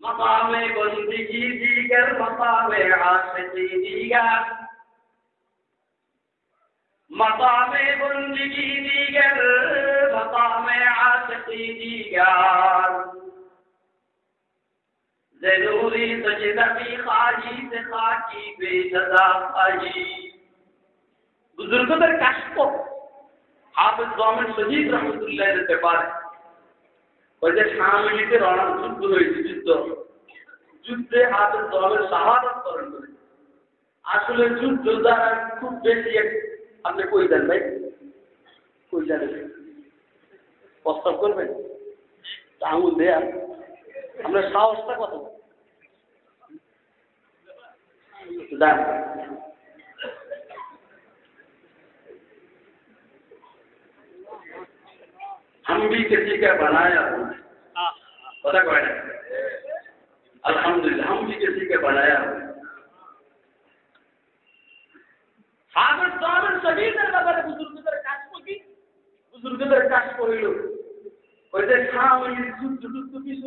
মতামে বন্দিগি দিগার মতামে আশিকি দিগার মতামে বন্দিগি দিগার মতামে আশিকি দিগার ضروری سجدہ بھی خالی سے خاکی بے جزا خالی۔ بزرگوں در کشف کو۔ حافظ زامن سجید رحمت اللہ نے سے پارے وجہ شام میں لیتے رونا جد تھی جد جب سے حافظ زامن شہادت کرن کرے আসলে যুদ্ধ کوئی دن বেশি আপনি কই দেন ভাই কই যান প্রস্তাব করবেন আঙুল দেয়া আমরা সাহসটা কথা شدہ ہم بھی کسی کا بنایا پتا کو الحمد للہ ہم بھی کسی کا بنایا ہوں حاضر سبھی بزرگ در কাজ করি বুজুর্গদের কাজ করিল ওই যে খাওয়াই যুদ্ধ যুদ্ধ কিছু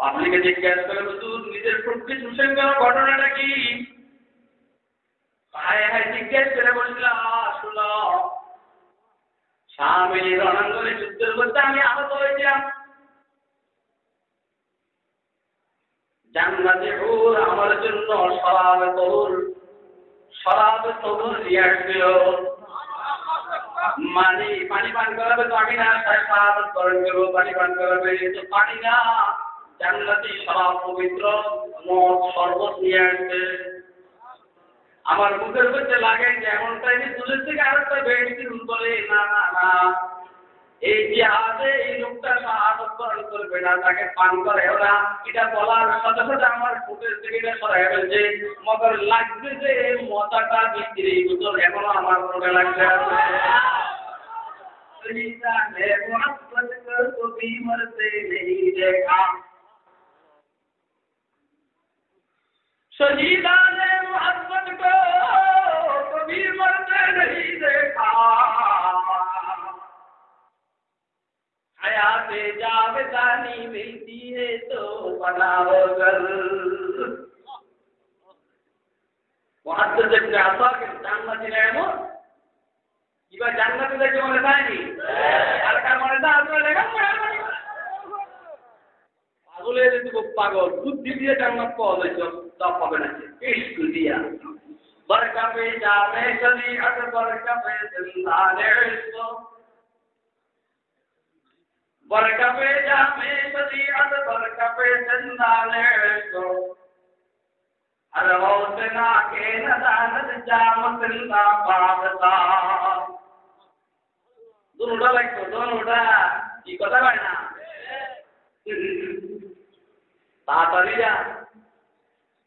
পাবলিকে জিজ্ঞাসা করে হুজুর, নিজের ফুটকে চুষেন কেন? ঘটনাটা কি? হায় হায় করে বলছিলাম শুনো স্বামী রণাঙ্গনে যুদ্ধের মধ্যে আমি আহত হয়েছিলাম। জান্নাতে হুর আমার জন্য সরাব সরাব মানে পানি পান করাবে তো আমি না তাই সাহায্য করেন পানি পান করাবে তো পানি না। জান্নাতি সরাব পবিত্র মদ শরবত নিয়ে আসবে। আমার মুখের মধ্যে লাগে যে এমন টাইমে তুলের থেকে আরেকটা বেড়েছি বলে, না না না। এই যে হাতে এই লোকটা শাহাদত বরণ করবে না, তাকে পান করে ওরা এটা বলার সাথে সাথে আমার বুকের থেকে এটা সরাই ফেলছে মগর লাগবে যে এই মজাটা বিক্রি বুঝল এখনও আমার মনে লাগছে। আছে शहीदा ने मोहब्बत को कभी मरते नहीं देखा शहीदा ने मोहब्बत को कभी मरते नहीं देखा हयात जावेदानी मिलती है तो बनाओ घर মহাদ্দেশকে আসা কিন্তু জান্নাতি না এমন কিবা জান্নাতি দেখে মনে যায়নি আর কার মনে না আসলে লেখা পাগলে যদি খুব পাগল বুদ্ধি দিয়ে জান্নাত পাওয়া যাইতো তা পাবে না ইস্কু দিয়া বরকা পে জামে চলি আট বরকা পে জিন্দানে ইস্কো বরকা পে জামে চলি আট বরকা পে জিন্দানে ইস্কো আর হৌসনা কে নদানত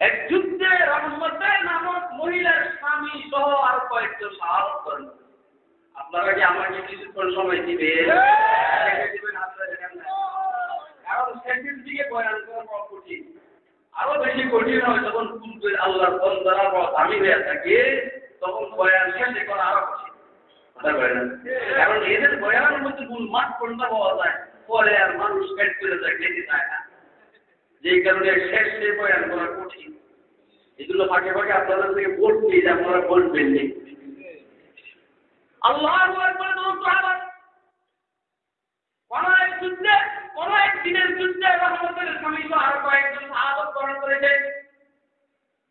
এক যুদ্ধে রহমতে নামক মহিলার স্বামী সহ আর কয়েকজন সাহস করেন আপনারা কি আমাকে কিছুক্ষণ সময় দিবে। কারণ দিকে বয়ান করা কঠিন। আরও বেশি কঠিন হয় যখন পূর্বে আল্লাহর বন্দারা বড় দামি হয়ে থাকে তখন বয়ান শেষে করা আরও কঠিন? কারণ এদের বয়ানের মধ্যে মূল মাঠ কোনটা পাওয়া যায়। পরে আর মানুষ পেট করে যায় খেতে চায় না। যেই কারণে শেষ সে বয়ান করা কঠিন। এগুলো ফাঁকে ফাঁকে আপনাদের থেকে পেয়ে যে আপনারা বলবেন আল্লাহ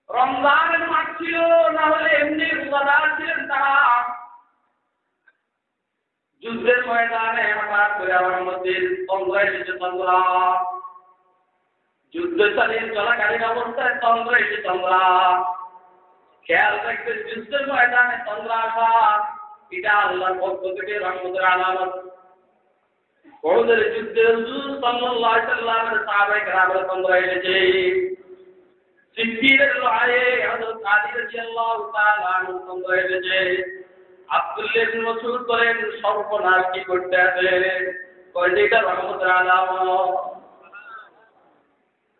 রমজানের ছিল, না হলে এমনি রোজাদার ছিলেন তারা। যুদ্ধের ময়দানে হঠাৎ করে আমার মধ্যে তন্দ্রা যুদ্ধ চালিয়ে চলাকালীন অবস্থায় তন্দ্রা এসে তন্দ্রা। খেয়াল রাখবে যুদ্ধের ময়দানে তন্দ্রা আসা, এটা আল্লাহর পক্ষ থেকে রহমতের আলামত। বড়দের যুদ্ধে হুজুর সাল্লাল্লাহু সাহাবায়ে কেরামের সিদ্দিকের লড়াইয়ে হযরত আলী রাদিয়াল্লাহু তাআলা আব্দুল্লাহ ইবনে মাসউদ বলেন, সর্বনাশ কি করতে আছে? রহমতের আলামত।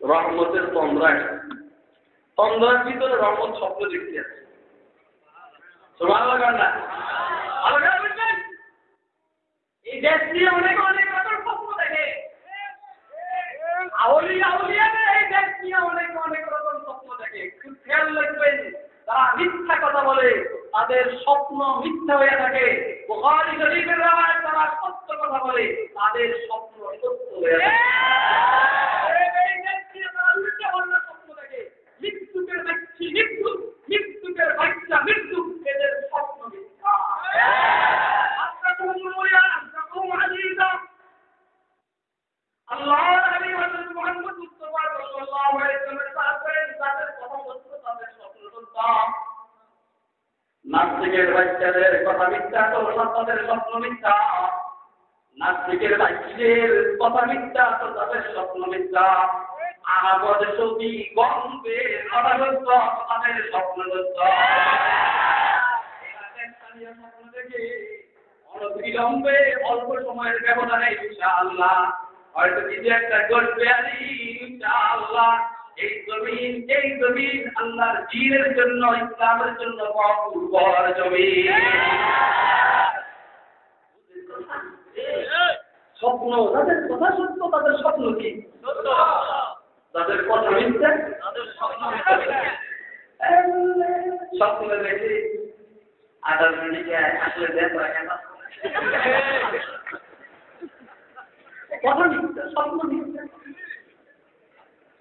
রহমতের তন্দ্রা তন্দ্রার ভিতরে রহমত শব্দ দেখতে আছে। অনেক অনেক রকম স্বপ্ন দেখে আউলিয়া আউলিয়াদের এই দেশ নিয়ে অনেক অনেক রকম স্বপ্ন দেখে খেয়াল রাখবেন। তারা মিথ্যা কথা বলে তাদের স্বপ্ন মিথ্যা হয়ে থাকে। শরীফের রায় তারা সত্য কথা বলে তাদের স্বপ্ন সত্য হয়ে থাকে। মৃত্যুকের ব্যক্তি মৃত্যু মৃত্যুকের বাচ্চা মৃত্যু এদের স্বপ্ন মিথ্যা। আল্লাহ মুহাম্মদ মুস্তাফা সাল্লাল্লাহু আলাইহি ওয়াসাল্লাম তাদের কথা নাস্তিকের বাচ্চাদের কথা মিথ্যা তো তাদের স্বপ্ন মিথ্যা। নাস্তিকের বাচ্চাদের কথা মিথ্যা তো তাদের স্বপ্ন মিথ্যা। আমাদের গম্বে কথা সত্য তাদের স্বপ্ন অনবিলম্বে অল্প সময়ের ব্যবধানে ইনশাআল্লাহ, হয়তো কিছু একটা ঘটবে আলী ইনশাআল্লাহ। এই জমিন এই জমিন আল্লাহর দিনের জন্য ইসলামের জন্য উর্বর জমিন। স্বপ্ন তাদের কথা সত্য তাদের স্বপ্ন কি? তাদের কথা মিথ্যা স্বপ্নে দেখি আধার মিনিটে আসলে দেখ কেন? কথা মিথ্যা স্বপ্ন মিথ্যা।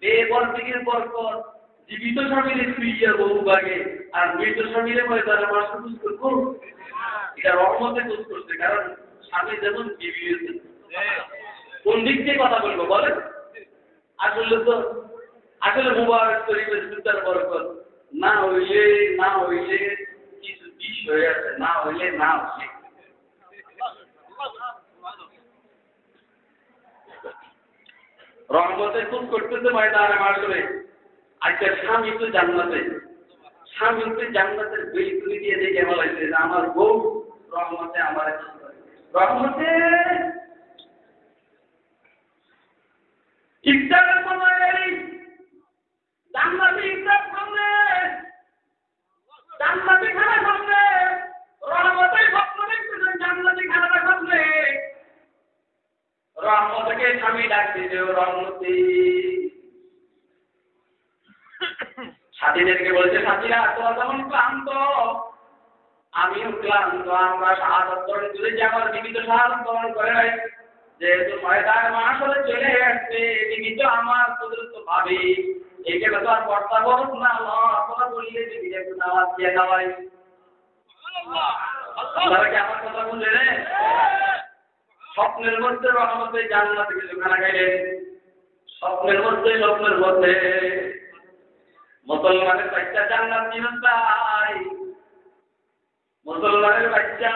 বেবর্তিকির বরকত জীবিত স্বামীর স্ত্রী আর বহু ভাগে আর মৃত স্বামীর মাসে বুঝ করব? এটা রহমতে করছে, কারণ স্বামী যেমন বিবি কোন দিক দিয়ে কথা বলব, বলেন? আসলে তো, আসলে মুবারক বরকত। না হইলে না হইলে কিছু বিষ হয়ে আছে, না হইলে না হইলে। রহমতে খুব করতেছে ময়দানে মাসরে আজকে স্বামী তো জান্নাতে। স্বামী তো জান্নাতের বিল তুলে দিয়ে দেখে বলাইছে যে আমার বউ রহমতে আমার রহমতে জান্নাতি জান্নাতি খানা রহমতে জান্নাতি রহমতকে স্বামী ডাকতে যে রহমতি। সাথীদেরকে বলছে সাথীরা তোরা যেমন ক্লান্ত আমিও ক্লান্ত আমরা শাহাদত বরণ করেছি আমার জীবিত শাহাদত বরণ করে। যেহেতু ময়দান মাস হলে চলে আসছে জীবিত আমার কুদরত ভাবি এইখানে তো আর কর্তা বরণ না তোরা বললে জীবিত একটু নামাজ দিয়ে কি আমার কথা বললেন রে স্বপ্নের মধ্যে রহমতে জান্নাতে কিছু খানা খাইলেন স্বপ্নের মধ্যে স্বপ্নের মধ্যে। মুসলমানের বাচ্চা জান্নাত নিবেন তাই মুসলমানের বাচ্চা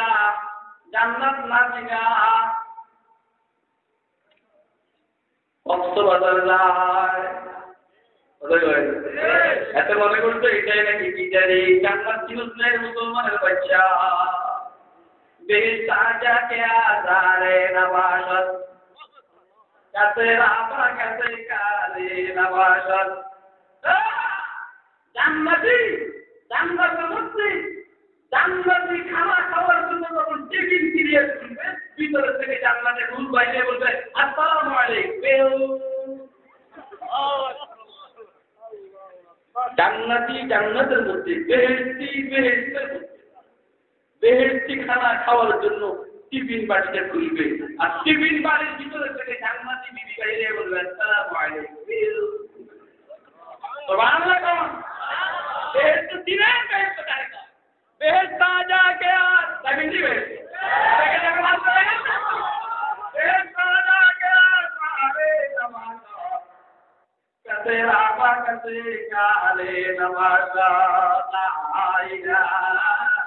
জান্নাত না দিগা। কক্সবাজার এত মনে করতো এটাই নাকি বিচারি জান্নাত নিবেন মুসলমানের বাচ্চা। بالسعادة آثار نباشت كثير أبا كثير كالي نباشت জান্নাতি জান্নাত মধ্যে জান্নাতি খানা খাওয়ার জন্য যখন টিফিন ক্রিয়েট করবে ভিতরে থেকে জান্নাতে ঘুম বাইরে বলবে আসসালামু জান্নাতি জান্নাতের মধ্যে বেহেস্তি বেহেস্তের মধ্যে বেহেস্তি খানা খাওয়ার জন্য টিফিন বাড়িতে খুলবে আর টিফিন বাড়ির ভিতরে থেকে সাংমাতি বিবি গাড়ি দিয়ে বলবে، আসসালামু আলাইকুম। سبحان اللہ کون بہشت دینین بہشت بتائے گا بہشت آ جا کے آج زمینی بہشت بہشت آ جا کے آج ہمارے زمانہ کتے رابا کتے کا لے نمازہ نہ آئی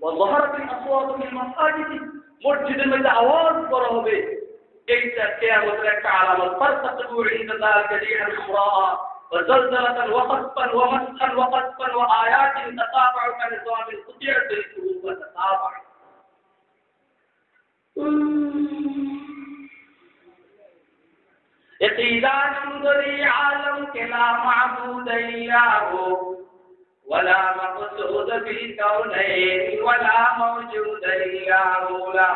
وظهرت الاصوات من المساجد মসজিদের মধ্যে আওয়াজ করা হবে এইটা কেয়ামতের একটা আলামত ফারতাকিবু ইনদা যালিকা রিহান হামরা وزلزلة وخسفا ومسخا وقذفا وآيات تتابع كنظام قطعت القلوب وتتابع اقتدار انظري عالم کے لا معبود الا هو ولا مقصود في كونين ولا موجود يا مولا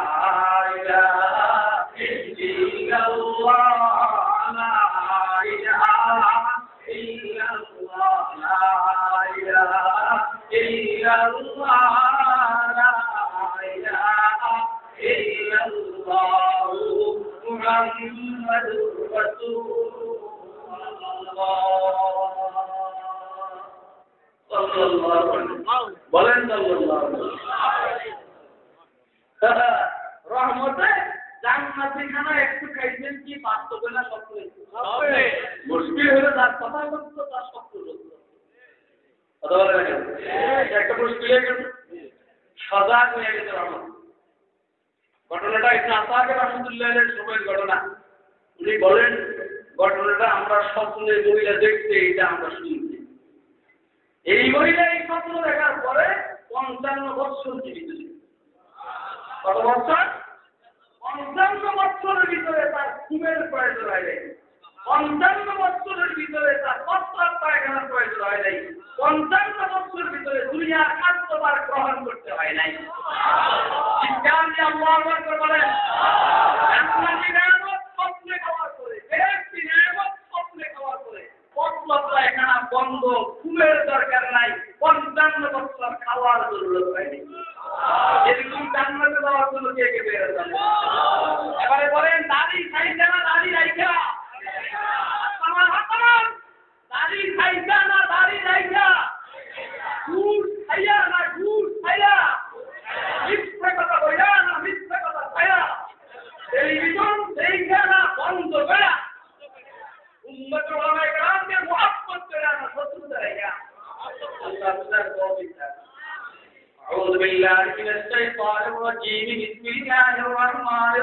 إلا إلا الله لا إله إلا الله. لا إله إلا الله. محمد رسول الله. বলেন রহমতে জান্নাতি একটু খাইছেন কি বাস্তবে না স্বপ্নে স্বপ্নে। মুশকিল হলে তার কথা সত্য তার সত্য কথা বলে না কেন? এটা একটা মুশকিল হয়ে গেছে। সজাগ হয়ে গেছে রহমত। ঘটনাটা ইবনে আসাকে রহমতুল্লাহের সময়ের ঘটনা। উনি বলেন ঘটনাটা আমরা স্বপ্নে মহিলা দেখতে এটা আমরা শুনছি এই মহিলা এই স্বপ্ন দেখার পরে পঞ্চান্ন বৎসর জীবিত ছিল। কত বছর পঞ্চান্ন বছরের ভিতরে তার ঘুমের প্রয়োজন হয় নাই। পঞ্চান্ন বছরের ভিতরে তার প্রস্তাব পায়খানার প্রয়োজন হয় নাই। পঞ্চান্ন বছরের ভিতরে দুনিয়ার খাদ্যবার গ্রহণ করতে হয় নাই। বিজ্ঞান বলেন জান্নাতি নিয়ামত স্বপ্নে খাওয়ার পরে বেহেশতি নিয়ামত স্বপ্নে খাওয়ার পরে প্রস্তাব পায়খানা বন্ধ ঘুমের দরকার নাই পঞ্চান্ন বছর খাওয়ার জরুরত হয়নি। এরকম জান্নাতে যাওয়ার জন্য কে কে বের যাবে এবারে বলেন দাড়ি খাইছে না দাড়ি রাইখা। ஜீவிக்குள்ளார் வருமாறு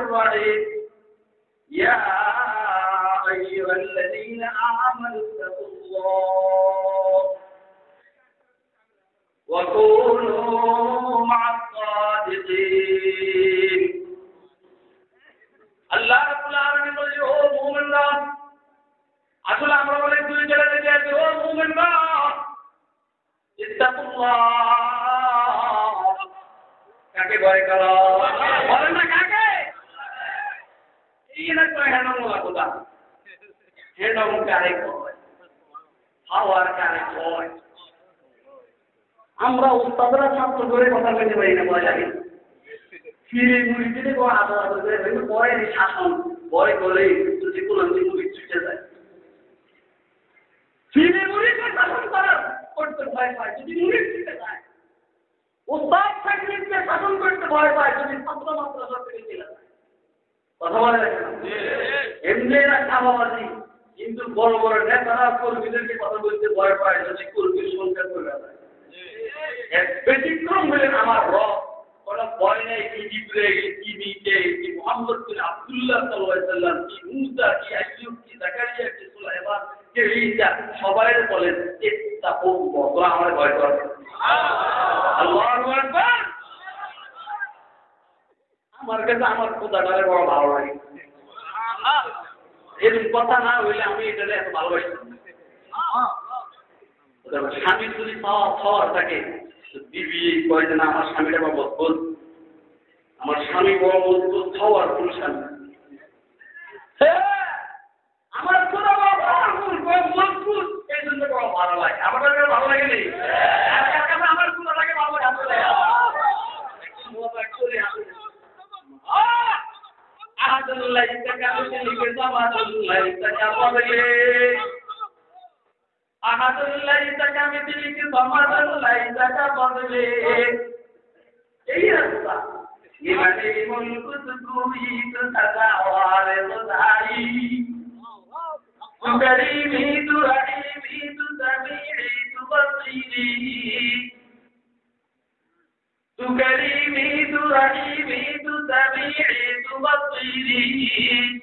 تكريمي ترحيمي تسميعي تبصيري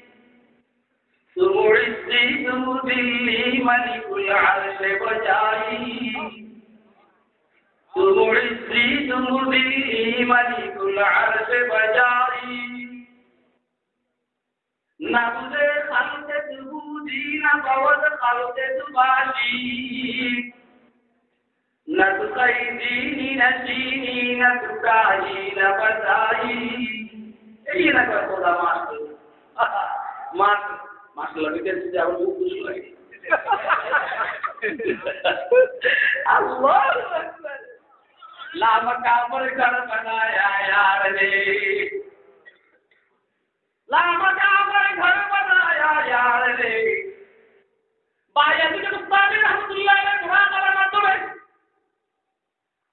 تمعزي تذلي ملك العرش وجاهي تمعزي تذلي ملك العرش وجاهي نبض خلقة بودي نبض خلقة باشي نبود خلق تباشی نتقیدینی نشینی نتکاهی نبزایی এই না করে খোদা মাস মাস মাস লাগে যে আমার খুব খুশি লাগে আল্লাহ লামা কাপড় ঘর বানায়া यार রে लामा काबर घर बनाया यार रे बायाती के उस्ताद रहमतुल्लाह ने घोड़ा करा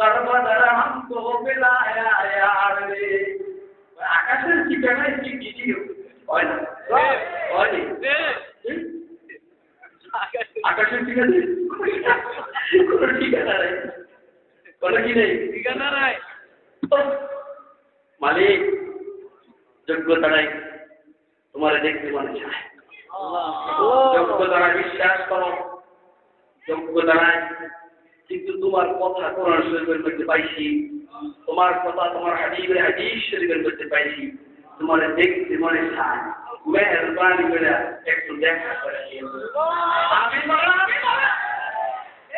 দরবাদার হামকো মিলায়া রে আকাশের ঠিকানায় কি কিছু আকাশের ঠিকানা কোনো ঠিকানা নেই কোনো কি নেই ঠিকানা নাই মালিক যোগ্যতা নাই তোমার দেখতে মনে চায় যোগ্যতা নাই বিশ্বাস করো যোগ্যতা নাই কিন্তু তোমার কথা কোরআন শরীফের মধ্যে পাইছি। তোমার কথা, তোমার হাদিসের হাদিস শরীফের মধ্যে পাইছি। তোমার দেখতে মনে চায়। মেহরবানি করে একটু দেখা করে আমি বলা আমি বলা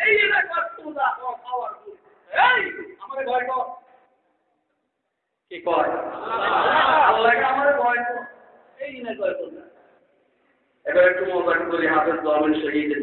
এই যে কষ্ট দা খাওয়ার এই আমাদের কর। কি কয়? আল্লাহকে আমার ভয় এই না কয় তোমরা। এবার একটু মোবাইল করে হাতের দমের শহীদের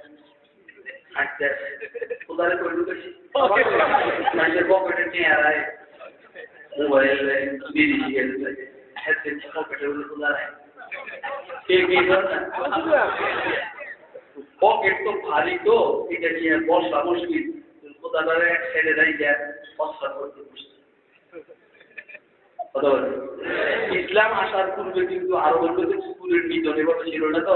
করে ঢুকেছি পকেটে মোবাইল তো ভারী তো এটা নিয়ে বসা মুশকিল। কোদারে ছেড়ে দেয় যা বসা করতে কথা ইসলাম আসার পূর্বে কিন্তু আরও বলবে যে কুকুরের নিধন ছিল না তো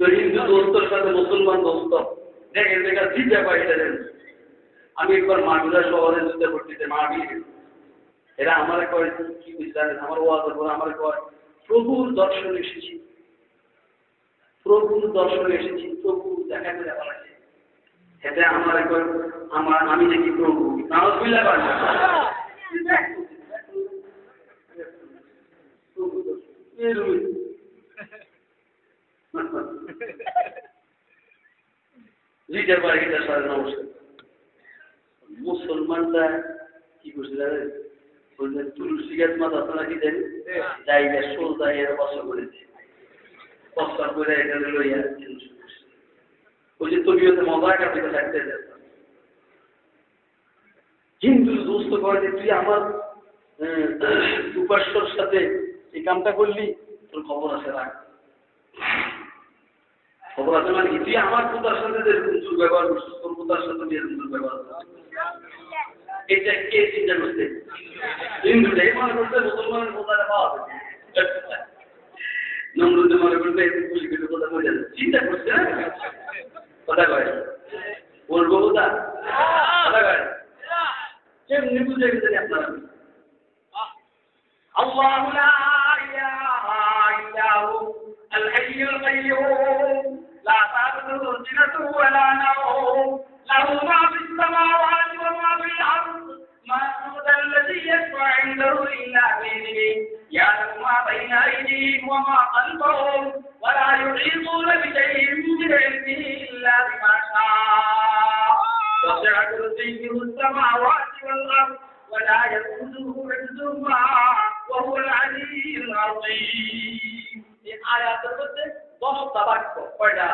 তো হিন্দু দোস্তর সাথে মুসলমান দোস্ত। দেখেন দেখা জিজ্ঞা পাইতে আমি একবার মাগুরা শহরে মাগি এরা আমার কয় কি আমার ওয়াজের পর আমার কয় প্রভুর দর্শন এসেছি। প্রভুর দর্শন এসেছি প্রভু দেখা করে আমার এতে আমার কয় আমার আমি দেখি প্রভু। নামাজ জিজ্ঞাসা পারে এটা সাড়ে নমস্কার। মুসলমানরা কি করছে জানেন বললেন তুলসী গাছ মাথা আপনারা কি দেন জায়গা সোজা এর বছর করেছে প্রস্তাব করে এটা লইয়া ওই যে তবিয়তে মজা কাটতে থাকতে কিন্তু দোস্ত করে যে তুই আমার উপাস্যর সাথে এই কামটা করলি, তোর খবর আছে, রাখ। খবর আছে মানে কি? তুই আমার কোথার সাথে যেরকম দুর্ব্যবহার করছিস, তোর কোথার সাথে যেরকম দুর্ব্যবহার এটা কে চিন্তা করছে? হিন্দুটা এই মনে করছে মুসলমানের কোথায় পাওয়া যাবে হ্যাঁ? আপনারা? আল্লাহ الحي القيوم. لا تأخذه سنة ولا نوم. له ما في السماوات وما في الأرض. ما هو الذي يشفع عنده إلا بإذنه. يعلم ما بين أيديهم وما خلفهم. ولا يحيطون بشيء من علمه إلا بما شاء. وسع كرسيه السماوات والأرض. ولا يئوده حفظهما وهو العلي العظيم. এই আয়াতের মধ্যে দশটা বাক্য। কয়টা?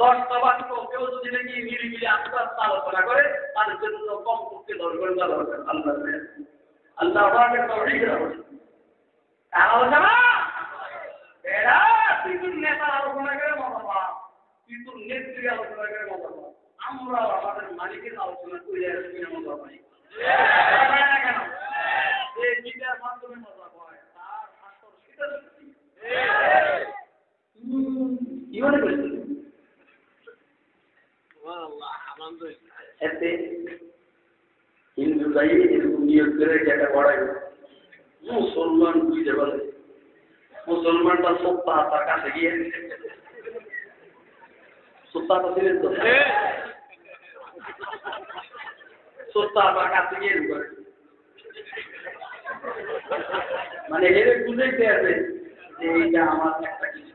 দশটা বাক্য। কেউ যদি নাকি মিলিমিলি আস্তে আস্তে আলোচনা করে তাদের জন্য কমপক্ষে দশ ঘণ্টা দরকার। আল্লাহ আল্লাহ আমাকে তৌহিদ রাখছে আলোচনা এরা কিন্তু নেতা আলোচনা করে মজা পা কিন্তু নেত্রী আলোচনা করে মজা পা আমরা আমাদের মালিকের আলোচনা করে আসছি মজা পাই কেন এই গীতার মাধ্যমে মজা পায় তার আসল সেটা সত্যি কি মনে এতে হিন্দু যাই এরকম নিয়োগ করে মুসলমান বুঝতে পারে মুসলমানটা তার কাছে গিয়ে। ছিলেন তো? তার কাছে গিয়ে মানে এর বুঝাইতে আছে যে এইটা আমার একটা কিছু।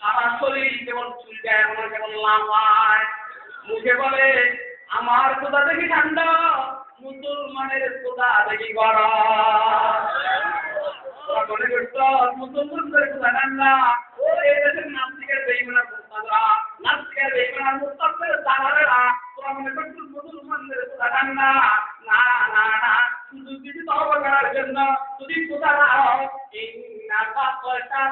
সারা শরীর কেমন চুলকায় আমার কেমন লাফায় মুখে বলে, আমার কোথা দেখি ঠান্ডা? মুসলমানের কোথা দেখি গরম? মুসলমানদের কোথা ঠান্ডা? এই না না না, শুধু কিছু তহবা করার জন্য যদি কোথা রাও ইন্না কাপটা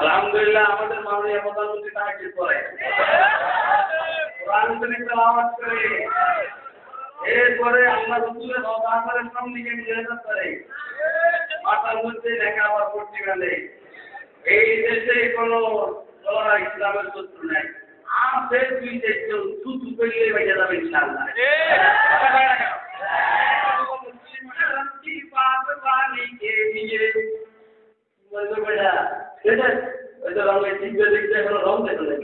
আলহামদুলিল্লাহ আমাদের মাননীয় প্রধানমন্ত্রী তাকে করে কোরআন শরীফ তেলাওয়াত করে। এরপরে আল্লাহ রসুলের সদাচারের সামনে গিয়ে মেহনত করে। মাথার মধ্যে লেখা আবার পত্রিকা এই দেশে কোনো দলরা ইসলামের শত্রু নাই। আছে দুই দেশজন থুতু করলে বেঁচে যাবে ইনশাআল্লাহ। মুসলিম বাত বানি কে নিয়ে বলতো বেটা সেটা ওই তো রঙের চিন্তা দেখতে এখন রং দেখো না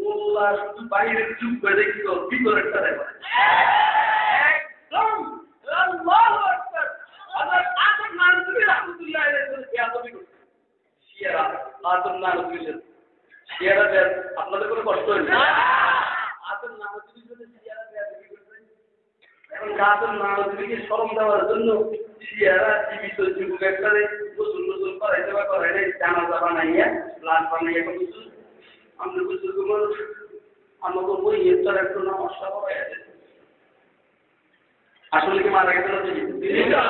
মোল্লা শুধু বাইরে চুপ করে তো ভিতরেরটা একদম কোনো দেওয়ার জন্য শিয়ারা জীবিত যুবক একটারে গোসল গোসল করাইতে বা করাইলে জানাজা বানাইয়া, লাশ বানাইয়া গোসল আমরা গোসল করব আমাকে বই ইফতার একটু করা আছে। আসলে কি মারা না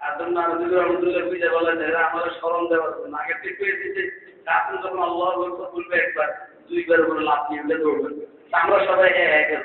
কাসম নারদুল আমাদের স্মরণ দেওয়ার জন্য কাসম যখন আল্লাহ বলবে একবার, দুইবার করে লাভ দিয়ে উঠে দৌড়বে। আমরা সবাই এক এক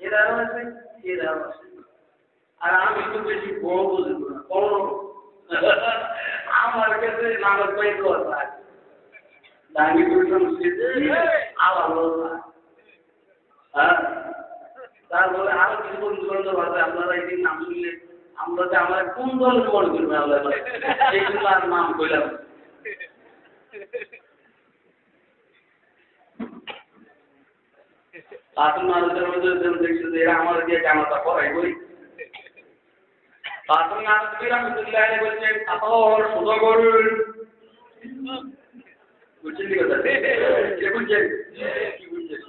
এরাও আছে এরাও আছে। আর আমি তো বেশি বড় বুঝব না, বড় আমার কাছে নামের পাই আছে দামি করলাম আবার হ্যাঁ? তারপরে আরও কিছু বন্ধু বান্ধব আছে, আপনারা একদিন নাম শুনলে, আমরা যে আমরা কোন দল মনে করবে, আল্লাহ। এইগুলো আর নাম কইলাম কাতুন মানুষের মধ্যে দেখছি যে এরা আমার দিয়ে জামাতা পড়াই বই কাতুন মানুষ রহমতুল্লাহ বলছেন আপর সুদগরুল বুঝছেন কি কথা? কে বুঝছেন কি বুঝছেন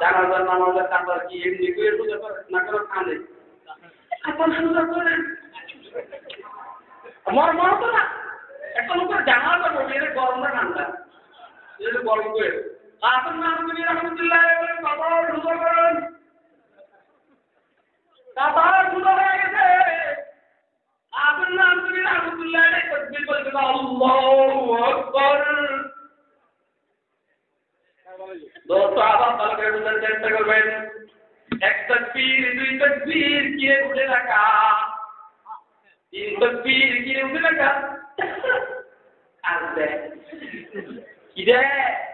জানাজার নামাজের কাঁদার কি এমনি করে বুঝে পারে না করে কাঁদে আপন সুন্দর করেন আমার মনে তো না। একটা লোকের জানাজা বলি এর গরম না ঠান্ডা গরম করে। কাসম নাজমিনী রহমতুল্লাহ বলেন বাবাও ঢুকো করেন। বাবাও ঢুকো হয়ে গেছে। কাসম নাজমিনী রহমতুল্লাহ তকবীর বলতে আল্লাহু আকবার। দোস্ত কি দেখ।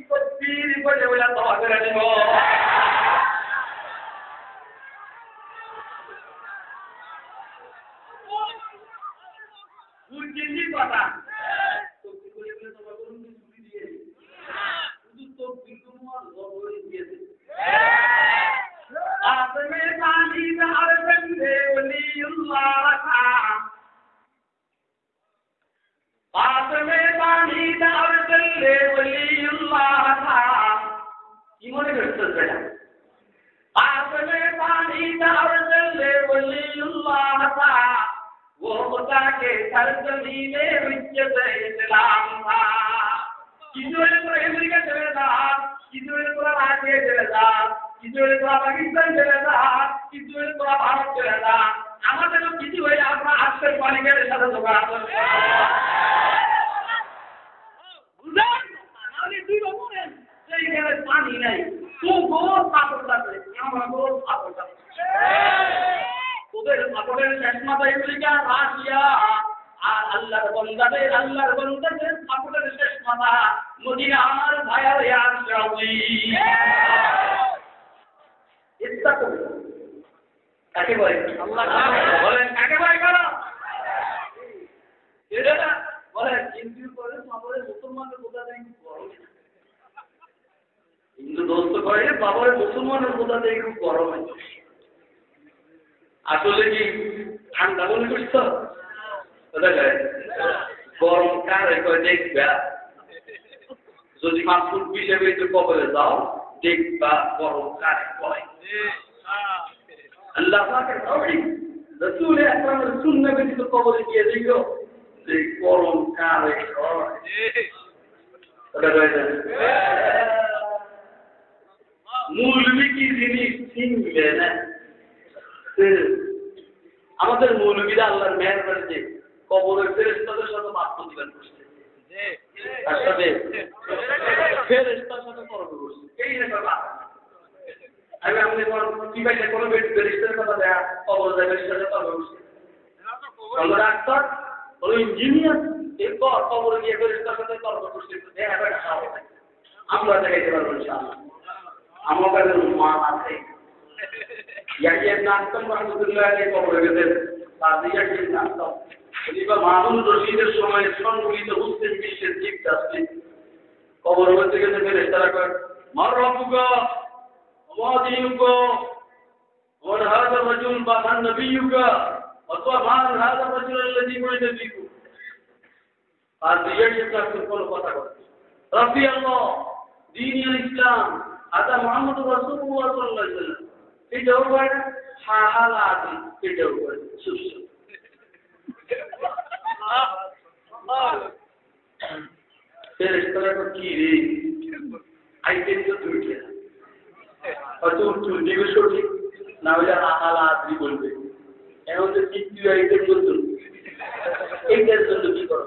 করে দেব বুঝছেন কথা তকবীর বলে বলে শুধু তকবীর তোমার জবরে দিয়েছে আপনি পানি আর বন্দে ওলিউল্লাহ থা আপনি পানি আর বন্দে ওলিউল্লাহ থা কি মনে করছিস বেটা আপনি পানি আর বন্দে ওলিউল্লাহ থা वो खुदा के सरजमी में विज्जत इस्लाम था কিছুরে তোরা আমেরিকা চলে যা কিছুরে তোরা রাশিয়া চলে যা কিছুরে তোরা পাকিস্তান চলে যা কিছুরে তোরা ভারত চলে যা আমাদেরও কিছু হয়ে আমরা আজকের মালিকের সাথে যোগাযোগ করবো বুঝলেন নাহলে দুই বছরের সেইখানে পানি নাই তো গোল পাথর আছে আমরা গোল পাথর তোদের পাথরের মাথা আমেরিকা, রাশিয়া, আর আল্লাহর বন্দাদের আল্লাহর বন্দাদের সাপোর্টের শেষ মাথা মদিনা আমার ভাইয়ার ইয়ার সাউদি ইচ্ছা করি। কাকে বলে? বলেন, কাকে বলে করো এটা বলে হিন্দু করে বাবরে মুসলমানের বোঝা গরম হিন্দু দোস্ত করে বাবরে মুসলমানের দেয় খুব গরম আসলে কি ঠান্ডা মনে গরম কারে দেখবা। যদি হিসেবে একটু কবলে যাও, দেখবা গরম কারে কবলে গিয়ে দেখো, যে গরম কারে না আমাদের মৌলবীরা আল্লাহর মেহরবানিতে কবরের ফেরেস্তাদের সাথে আত্মদিবান করছে তার সাথে ফেরেশতার সাথে তর্ক করছে এই আমি আপনি কি পাইছে কোন ফেরেশতার কথা দেয়া, কবর যায় ফেরেশতার সাথে করছে হলো ডাক্তার হলো ইঞ্জিনিয়ার কবর সাথে খাওয়া আমরা দেখাইতে পারব আমার কাছে মান আছে। ইয়াহিয়া ইবনে আনতাম রাহমাতুল্লাহ আলাইহি কবরে গেছেন। তার ইয়াহিয়া ইবনে আনতাম খলিফা মামুন রশিদের সময় সংগঠিত মুসলিম বিশ্বের চিফ জাস্টিস। কবর হতে গেছে ফেরে তারা কয়, মার রব্বুকা ওয়াদিনুকা ওয়ান হাযা রাজুল বা মান নবিয়ুকা, অথবা মান হাযা রাজুল আল্লাযী বুইতা ফিকু আর ইয়াহিয়া ইবনে আনতাম কোনো কথা বলে রাব্বি আল্লাহ দীন ইসলাম। هذا محمد رسول الله صلى الله عليه وسلم এটাও করে হা হালা আছে এটাও করে সুস্থ ফেরেশতারা কি রে আইতেন তো তুই কে হয়তো তুই দিবে সঠিক না হলে আহালা আদরি বলবে এখন তো তৃতীয় আইতেন বলতো এইটার জন্য কি করো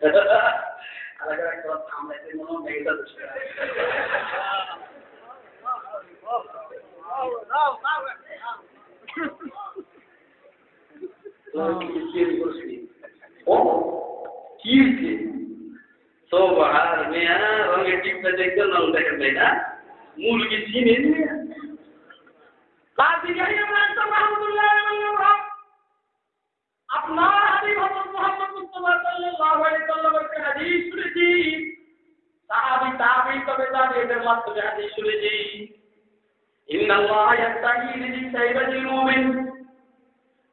না হয় না কি আছে আলাদা একটা আমরা এতে মনে হয় মেয়েটা দোষে ও কি হয়েছে তো বাহার আপনার হাদিস হযরত মুহাম্মদ মুস্তাফা সাল্লাল্লাহু আলাইহি সাল্লামের হাদিস শুনেছি। সাহাবী তাবেঈ তবে তাবেঈদের মাধ্যমে হাদিস শুনেছি। ইন্নাল্লাহ ইয়াস্তাহি লিসাইবাদিল মুমিন।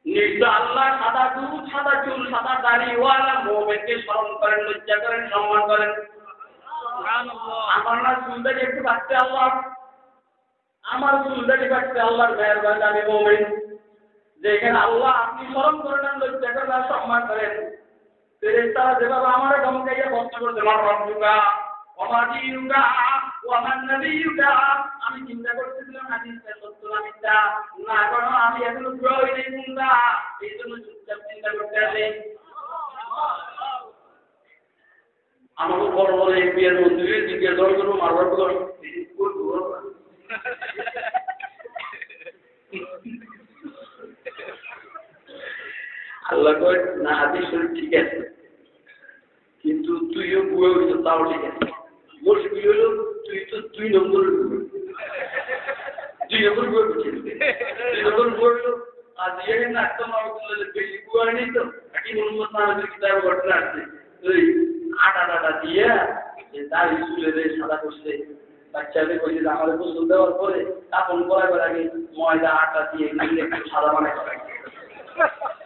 নিশ্চয় আল্লাহ সাদা দুধ সাদা চুল সাদা দাড়ি ওয়ালা মুমিনকে স্মরণ করেন লজ্জা করেন সম্মান করেন। আমার না চুল দাড়ি একটু কাটতে আল্লাহ। আমার চুল দাড়ি কাটতে আল্লাহর মেহরবানি আমি মুমিন। যেখানে আল্লাহ, আপনি স্মরণ করে নেন লজ্জা করেন আর সম্মান করেন। ফেরেশতারা যেভাবে আমার ধমকাইয়া প্রশ্ন করছে আমার ওয়ামান আমি চিন্তা করতেছিলাম না না কারণ আমি এখনও এই জন্য চিন্তা করতে আছে আমাকে বড় বড় এমপিএর মন্ত্রী জিজ্ঞেস করব মারবার করব আল্লাহ কয়, না, হাদিস শরীফ ঠিক আছে। কিন্তু তুইও বুয়ে হইছ, তাও ঠিক আছে। মোর কি হলো তুই তো দুই নম্বরের বুয়ে দুই নম্বর বুয়ে বুঝে দুই নম্বর বুয়ে হলো আর দিয়ে না একদম আমাকে বেশি বুয়ে নেই তো কি মোহাম্মদ সাহাবের কিতাব ঘটনা আছে। ওই আটা টাটা দিয়ে তার স্কুলে সাদা করছে বাচ্চাদের কইছে যে আমাদের গোসল দেওয়ার পরে কাপড় করাবার আগে ময়দা, আটা দিয়ে সাদা বানাই হ্যাঁ তো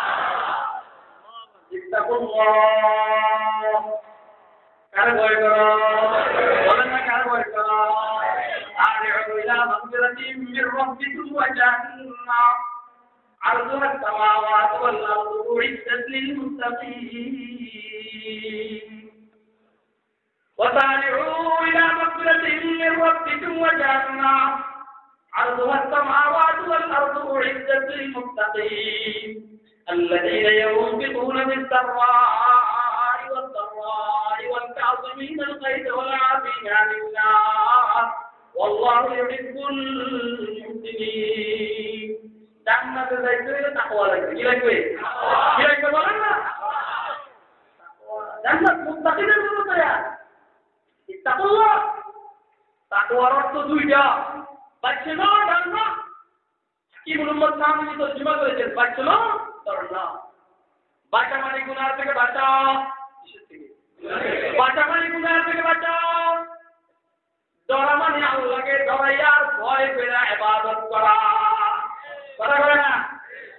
واتقوا الله كالبويكرا ولما كالبويكرا أرجعوا إلى مغفرة من ربكم وجنة عرضها السماوات والأرض أعدت للمتقين وسارعوا إلى مغفرة من ربكم وجنة عرضها السماوات والأرض أعدت للمتقين الذين ينفقون بالسراء والضراء والكاظمين الغيظ والعافين عن الناس والله يحب المحسنين জান্নাতে যাইতে হলে তাকওয়া লাগবে কি লাগবে কি লাগবে বলেন না জান্নাত মুত্তাকিদের জন্য তৈরি ইত্তাকুল্লাহ তাকওয়ার অর্থ দুইটা বাচ্চা না ডান না কি মোহাম্মদ সাহাবী তর্জমা করেছেন বাচ্চা মানে গুনাহ থেকে বাঁচাও। মানে গুনাহ থেকে বাঁচাও। মানে ভয় পেরা ইবাদত করা।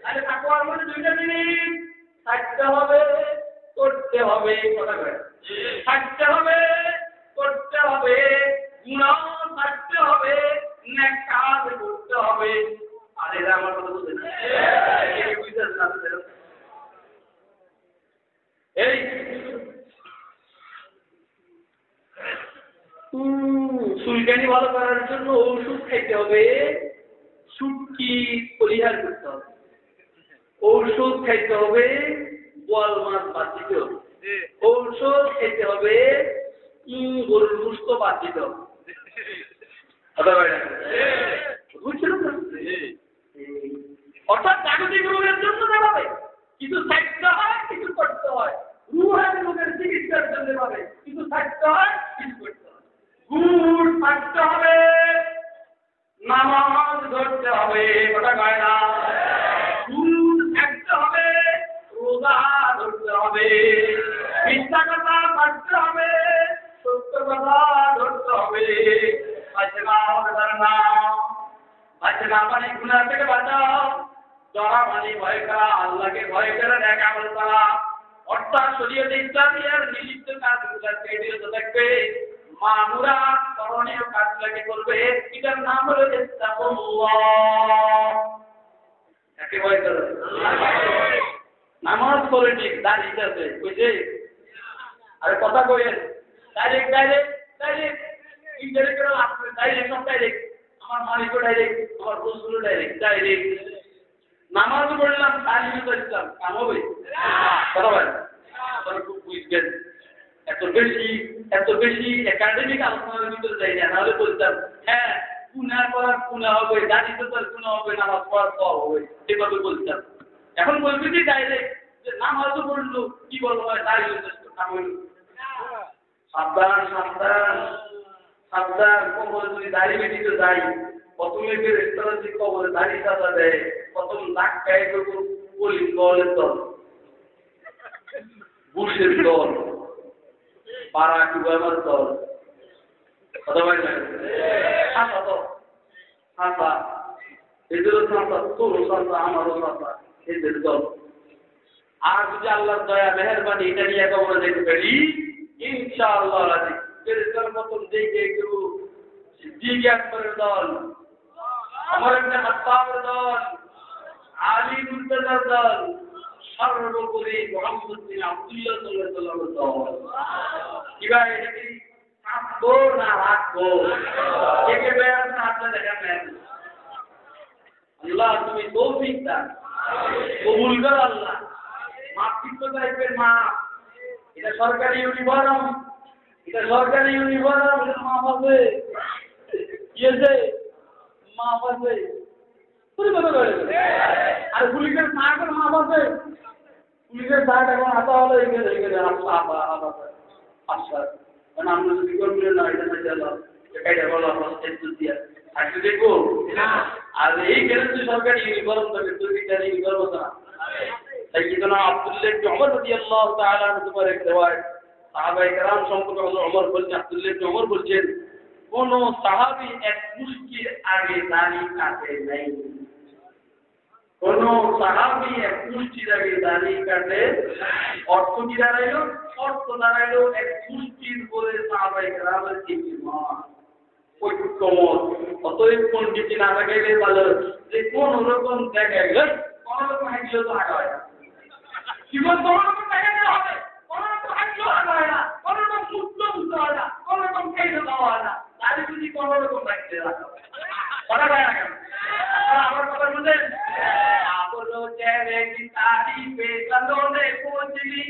আরে জিনিস। থাকতে হবে, করতে হবে করতে হবে। গুনাহ থাকতে হবে, নেক কাজ করতে হবে। আর এরা আমার কথা বুঝে না। এই বুঝতে না এই। চুলকানি ভালো করার জন্য ওষুধ খাইতে হবে। সুটকি পরিহার করতে হবে। ঔষধ খাইতে হবে বোয়াল মাছ বাদ দিতে হবে ঔষধ খেতে হবে গরুর সুস্থ বাদ দিতে হবে বলে তো? অর্থাৎ জাগতিক রোগের জন্য দেখাবে কিছু থাকতে হয়, কিছু করতে হয়। রুহানি রোগের চিকিৎসার জন্য দেখাবে কিছু থাকতে হয়, কিছু করতে হয়। গুড় থাকতে হবে, নামাজ ধরতে হবে, কথা কয় না। গুড় থাকতে হবে, রোজা ধরতে হবে। মিথ্যা কথা থাকতে হবে, সত্য কথা ধরতে হবে। বাচ্চা হবে না না মানে গুণা থেকে বাঁচাও ডরা মানে ভয় করা, আল্লাহকে ভয় করে এক আমল করা। অর্থাৎ শরীয়তে ইসলামিয়ার নিষিদ্ধ কাজগুলো বিরত থাকবে। মামুরা করণীয় কাজগুলোকে করবে। এটার নাম হলো ইসলামুল্লাহ একে ভয় করে নামাজ পড়ে ঠিক দাঁড়িয়ে আছে বুঝে আরে কথা কইেন ডাইরেক্ট ডাইরেক্ট ডাইরেক্ট ইনডাইরেক্ট করে আসবে ডাইরেক্ট সব ডাইরেক্ট আমার মালিকও ডাইরেক্ট আমার বন্ধুগুলো ডাইরেক্ট ডাইরেক্ট নামাজ পড়লাম তালিমে তো কাম হবে? বলেন। খুব বুঝবেন এত বেশি এত বেশি একাডেমিক আলোচনার ভিতরে যাই না, নাহলে বলতাম হ্যাঁ কুনা করার কুনা হবে দাঁড়িয়ে তার কুনা হবে, নামাজ পড়ার সব হবে। সেভাবে বলতাম। এখন বলবি যে ডাইরেক্ট যে নামাজ পড়ল, কি বলব হয় দাঁড়িয়ে সাবধান সাবধান। সাবধান কবর যদি দাড়ি বেটিতে যাই, প্রথমে ফের রেস্তোরাঁ যে কবরে দাড়ি সাদা দেয়, প্রথম নাক খাই দল। বুশের দল, পাড়া কুবামার দল। কথা তো এদেরও সাঁতা, তোরও সাঁতা, আমারও সাঁতা, এদের দল। আর যদি আল্লাহর দয়া, মেহরবানি, এটা নিয়ে কবরে দেখতে পারি, ইনশাআল্লাহ রাজি। ফেরেশতার মতন দেখে একটু সিদ্দিক আকবরের দল, আমার একটা হাত্তাবের দল, আলী মুর্তজার দল, সর্বোপরি মোহাম্মদ বিন আব্দুল্লাহ সাল্লাল্লাহু দল। কিবা এটা কি থাকব না রাখব? কে কে বেয়ার না হাতে দেখাবেন আল্লাহ, তুমি তৌফিক দান কবুল কর আল্লাহ। মাতৃত্ব টাইপের মা এটা সরকারি ইউনিফর্ম। সরকারি এটা মাপ আছে। আর পুলিশের শার্টের পুলিশের শার্ট এখন হাতা হলো আচ্ছা। আমরা যদি না, এটা না গেল এটা বলো, আমার আর। এই গেলে তুই সরকারি ইউনিফর্ম তুই ইউনিফর্ম না? তাই কি আব্দুল্লাহ জমর রদি আল্লাহ ওমর বলছেন কোন সাহাবী এক আগে কাটে নাই। কোন সাহাবী এক মুশকিল আগে কাটে অর্থ কি দাঁড়াইলো? অর্থ দাঁড়াইলো এক মুশকিল বলে কোন রকম গেল কোন রকম হয় রকম হয় না কোন রকম মুক্ত মুক্ত হয় না কোন রকম খাইলে দেওয়া হয় না তাহলে যদি কোন রকম রাখতে রাখা কথা হয় না কেন আপনারা আমার কথা বুঝেন আপনো চেহারে কি তারি পে কন্দনে পৌঁছলি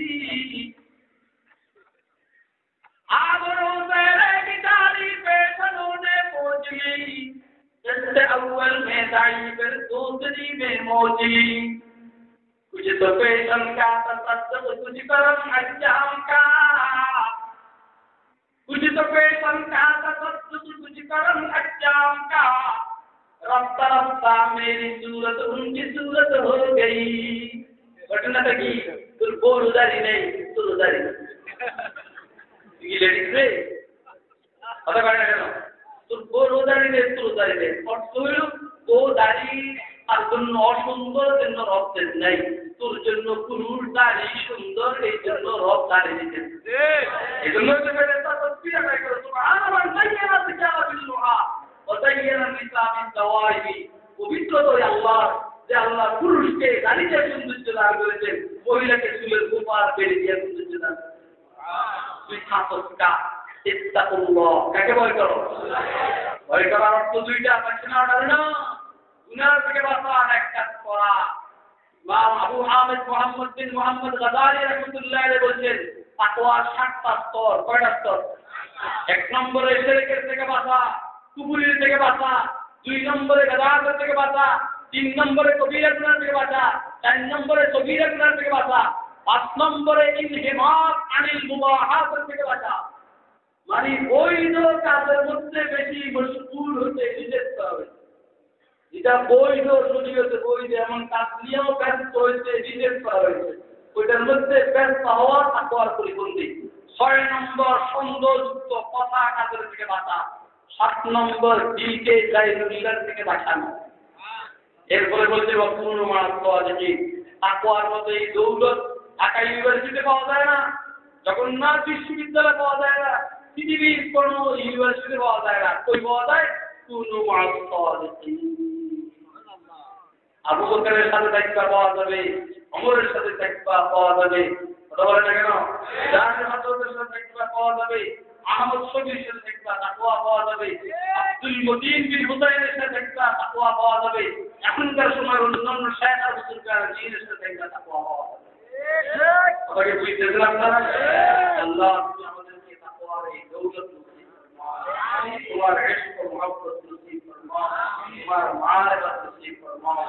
आबरो तेरे की तारीफ खनोने पहुंचली जैसे अव्वल में दाई फिर दूसरी में मोची कुछ तो पेशन का तत्व कुछ करम अंजाम का कुछ तो पेशन का तसद्दुक कुछ करम अज्जाम का रफ्ता रफ्ता मेरी सूरत उनकी सूरत हो गई ঘটনাটা কি তোর বউ রোজারি নেই তোর রোজারি লেডিস রে কথা কয় না কেন তোর বউ রোজারি নেই তোর রোজারি নেই অর্থ হইল বউ দাড়ি আর জন্য অসুন্দর জন্য রব দেন নাই তোর জন্য পুরুষ দাড়ি সুন্দর এই জন্য রব দাড়ি দিতেন। এই। জন্য হচ্ছে বেরেস্তা তসবিহ আদায় করে সুবহান যায়্যানা সিজারা বিল লুহা ওয়া যায়্যানা নিসা বিল দাওয়াইবি পবিত্র তো আল্লাহ যে আল্লাহ পুরুষকে দাড়িতে সৌন্দর্য দান করেছেন মহিলাকে চুলের গোপাল বেড়ে দিয়ে সৌন্দর্য দান তুই থাকস কা ইত্তাকুল্লাহ। কাকে ভয় করো? ভয় করার অর্থ দুইটা পাচ্ছি না না। গুনাহ থেকে বাঁচা আর এক কাজ করা। ইমাম আবু হামিদ মোহাম্মদ বিন এক নম্বরে থেকে বাঁচা দুই নম্বরে গাদার থেকে বাঁচা, তিন নম্বরে কবিরা গুনাহ থেকে বাঁচা, চার নম্বরে সগীরা গুনাহ থেকে বাঁচা, পাঁচ নম্বরে ইনহিমাত আনিল মুবাহাত থেকে বাঁচা। মানে বৈধ কাজের মধ্যে বেশি মশগুল হতে নিজের যেটা বৈধ শরীয়তে বৈধ এমন কাজ নিয়েও ব্যস্ত হয়েছে রিজেক্ট করা হয়েছে। ওইটার মধ্যে ব্যস্ত হওয়া তাকওয়ার পরিপন্থী। ছয় নম্বর সন্দেহযুক্ত কথা কাজের থেকে বাঁচা। সাত নম্বর দিলকে জাহিদুল্লার থেকে বাঁচানো। এরপরে বলছে বক্তব্য মারাত্মক আছে কি? তাকওয়ার মতো এই দৌলত ঢাকা ইউনিভার্সিটিতে পাওয়া যায় না। জগন্নাথ বিশ্ববিদ্যালয়ে পাওয়া যায় না। পৃথিবীর কোনো ইউনিভার্সিটিতে পাওয়া যায় না। কই পাওয়া যায়? কোনো মারাত্মক আবু বকরের সাথে দেখবা পাওয়া যাবে অমরের সাথে দেখবা পাওয়া যাবে। কথা বলে না কেন? জাহাজের হাজরতের সাথে দেখবা পাওয়া যাবে আহমদ শফির সাথে দেখবা তাকওয়া পাওয়া যাবে আব্দুল মতিন বিন হুসাইনের সাথে দেখবা তাকওয়া পাওয়া যাবে। এখনকার সময় অন্যান্য শেখ আর বুজুর্গার জিনের সাথে তাকওয়া পাওয়া যাবে। বুঝতে দিলাম না আল্লাহ আমাদেরকে তাকওয়ার এই দৌলত নসিব ফরমাও তোমার ইশক ও মুহাব্বত নসিব ফরমাও তোমার মারিফত নসিব ফরমাও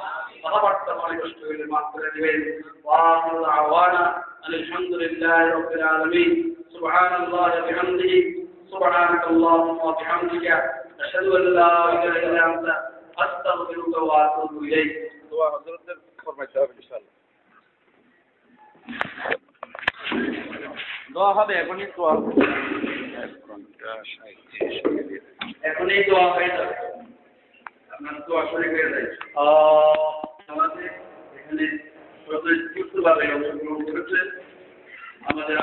কথাবার্তা মনে কষ্ট হলে মাফ করে দিবেন ওয়াহুল আওয়ানা আলহামদুলিল্লাহ রাব্বিল আলামিন সুবহানাল্লাহি ওয়া বিহামদিহি سبحانك اللهم وبحمدك أشهد أن لا إله إلا أنت أستغفرك وأتوب إليك দোয়া হযরতের ফরমাইতে হবে ইনশাআল্লাহ দোয়া হবে এখনই দোয়া দোয়া হয়ে যাবে। আপনার যায় আমাদের এখানে অংশগ্রহণ আমাদের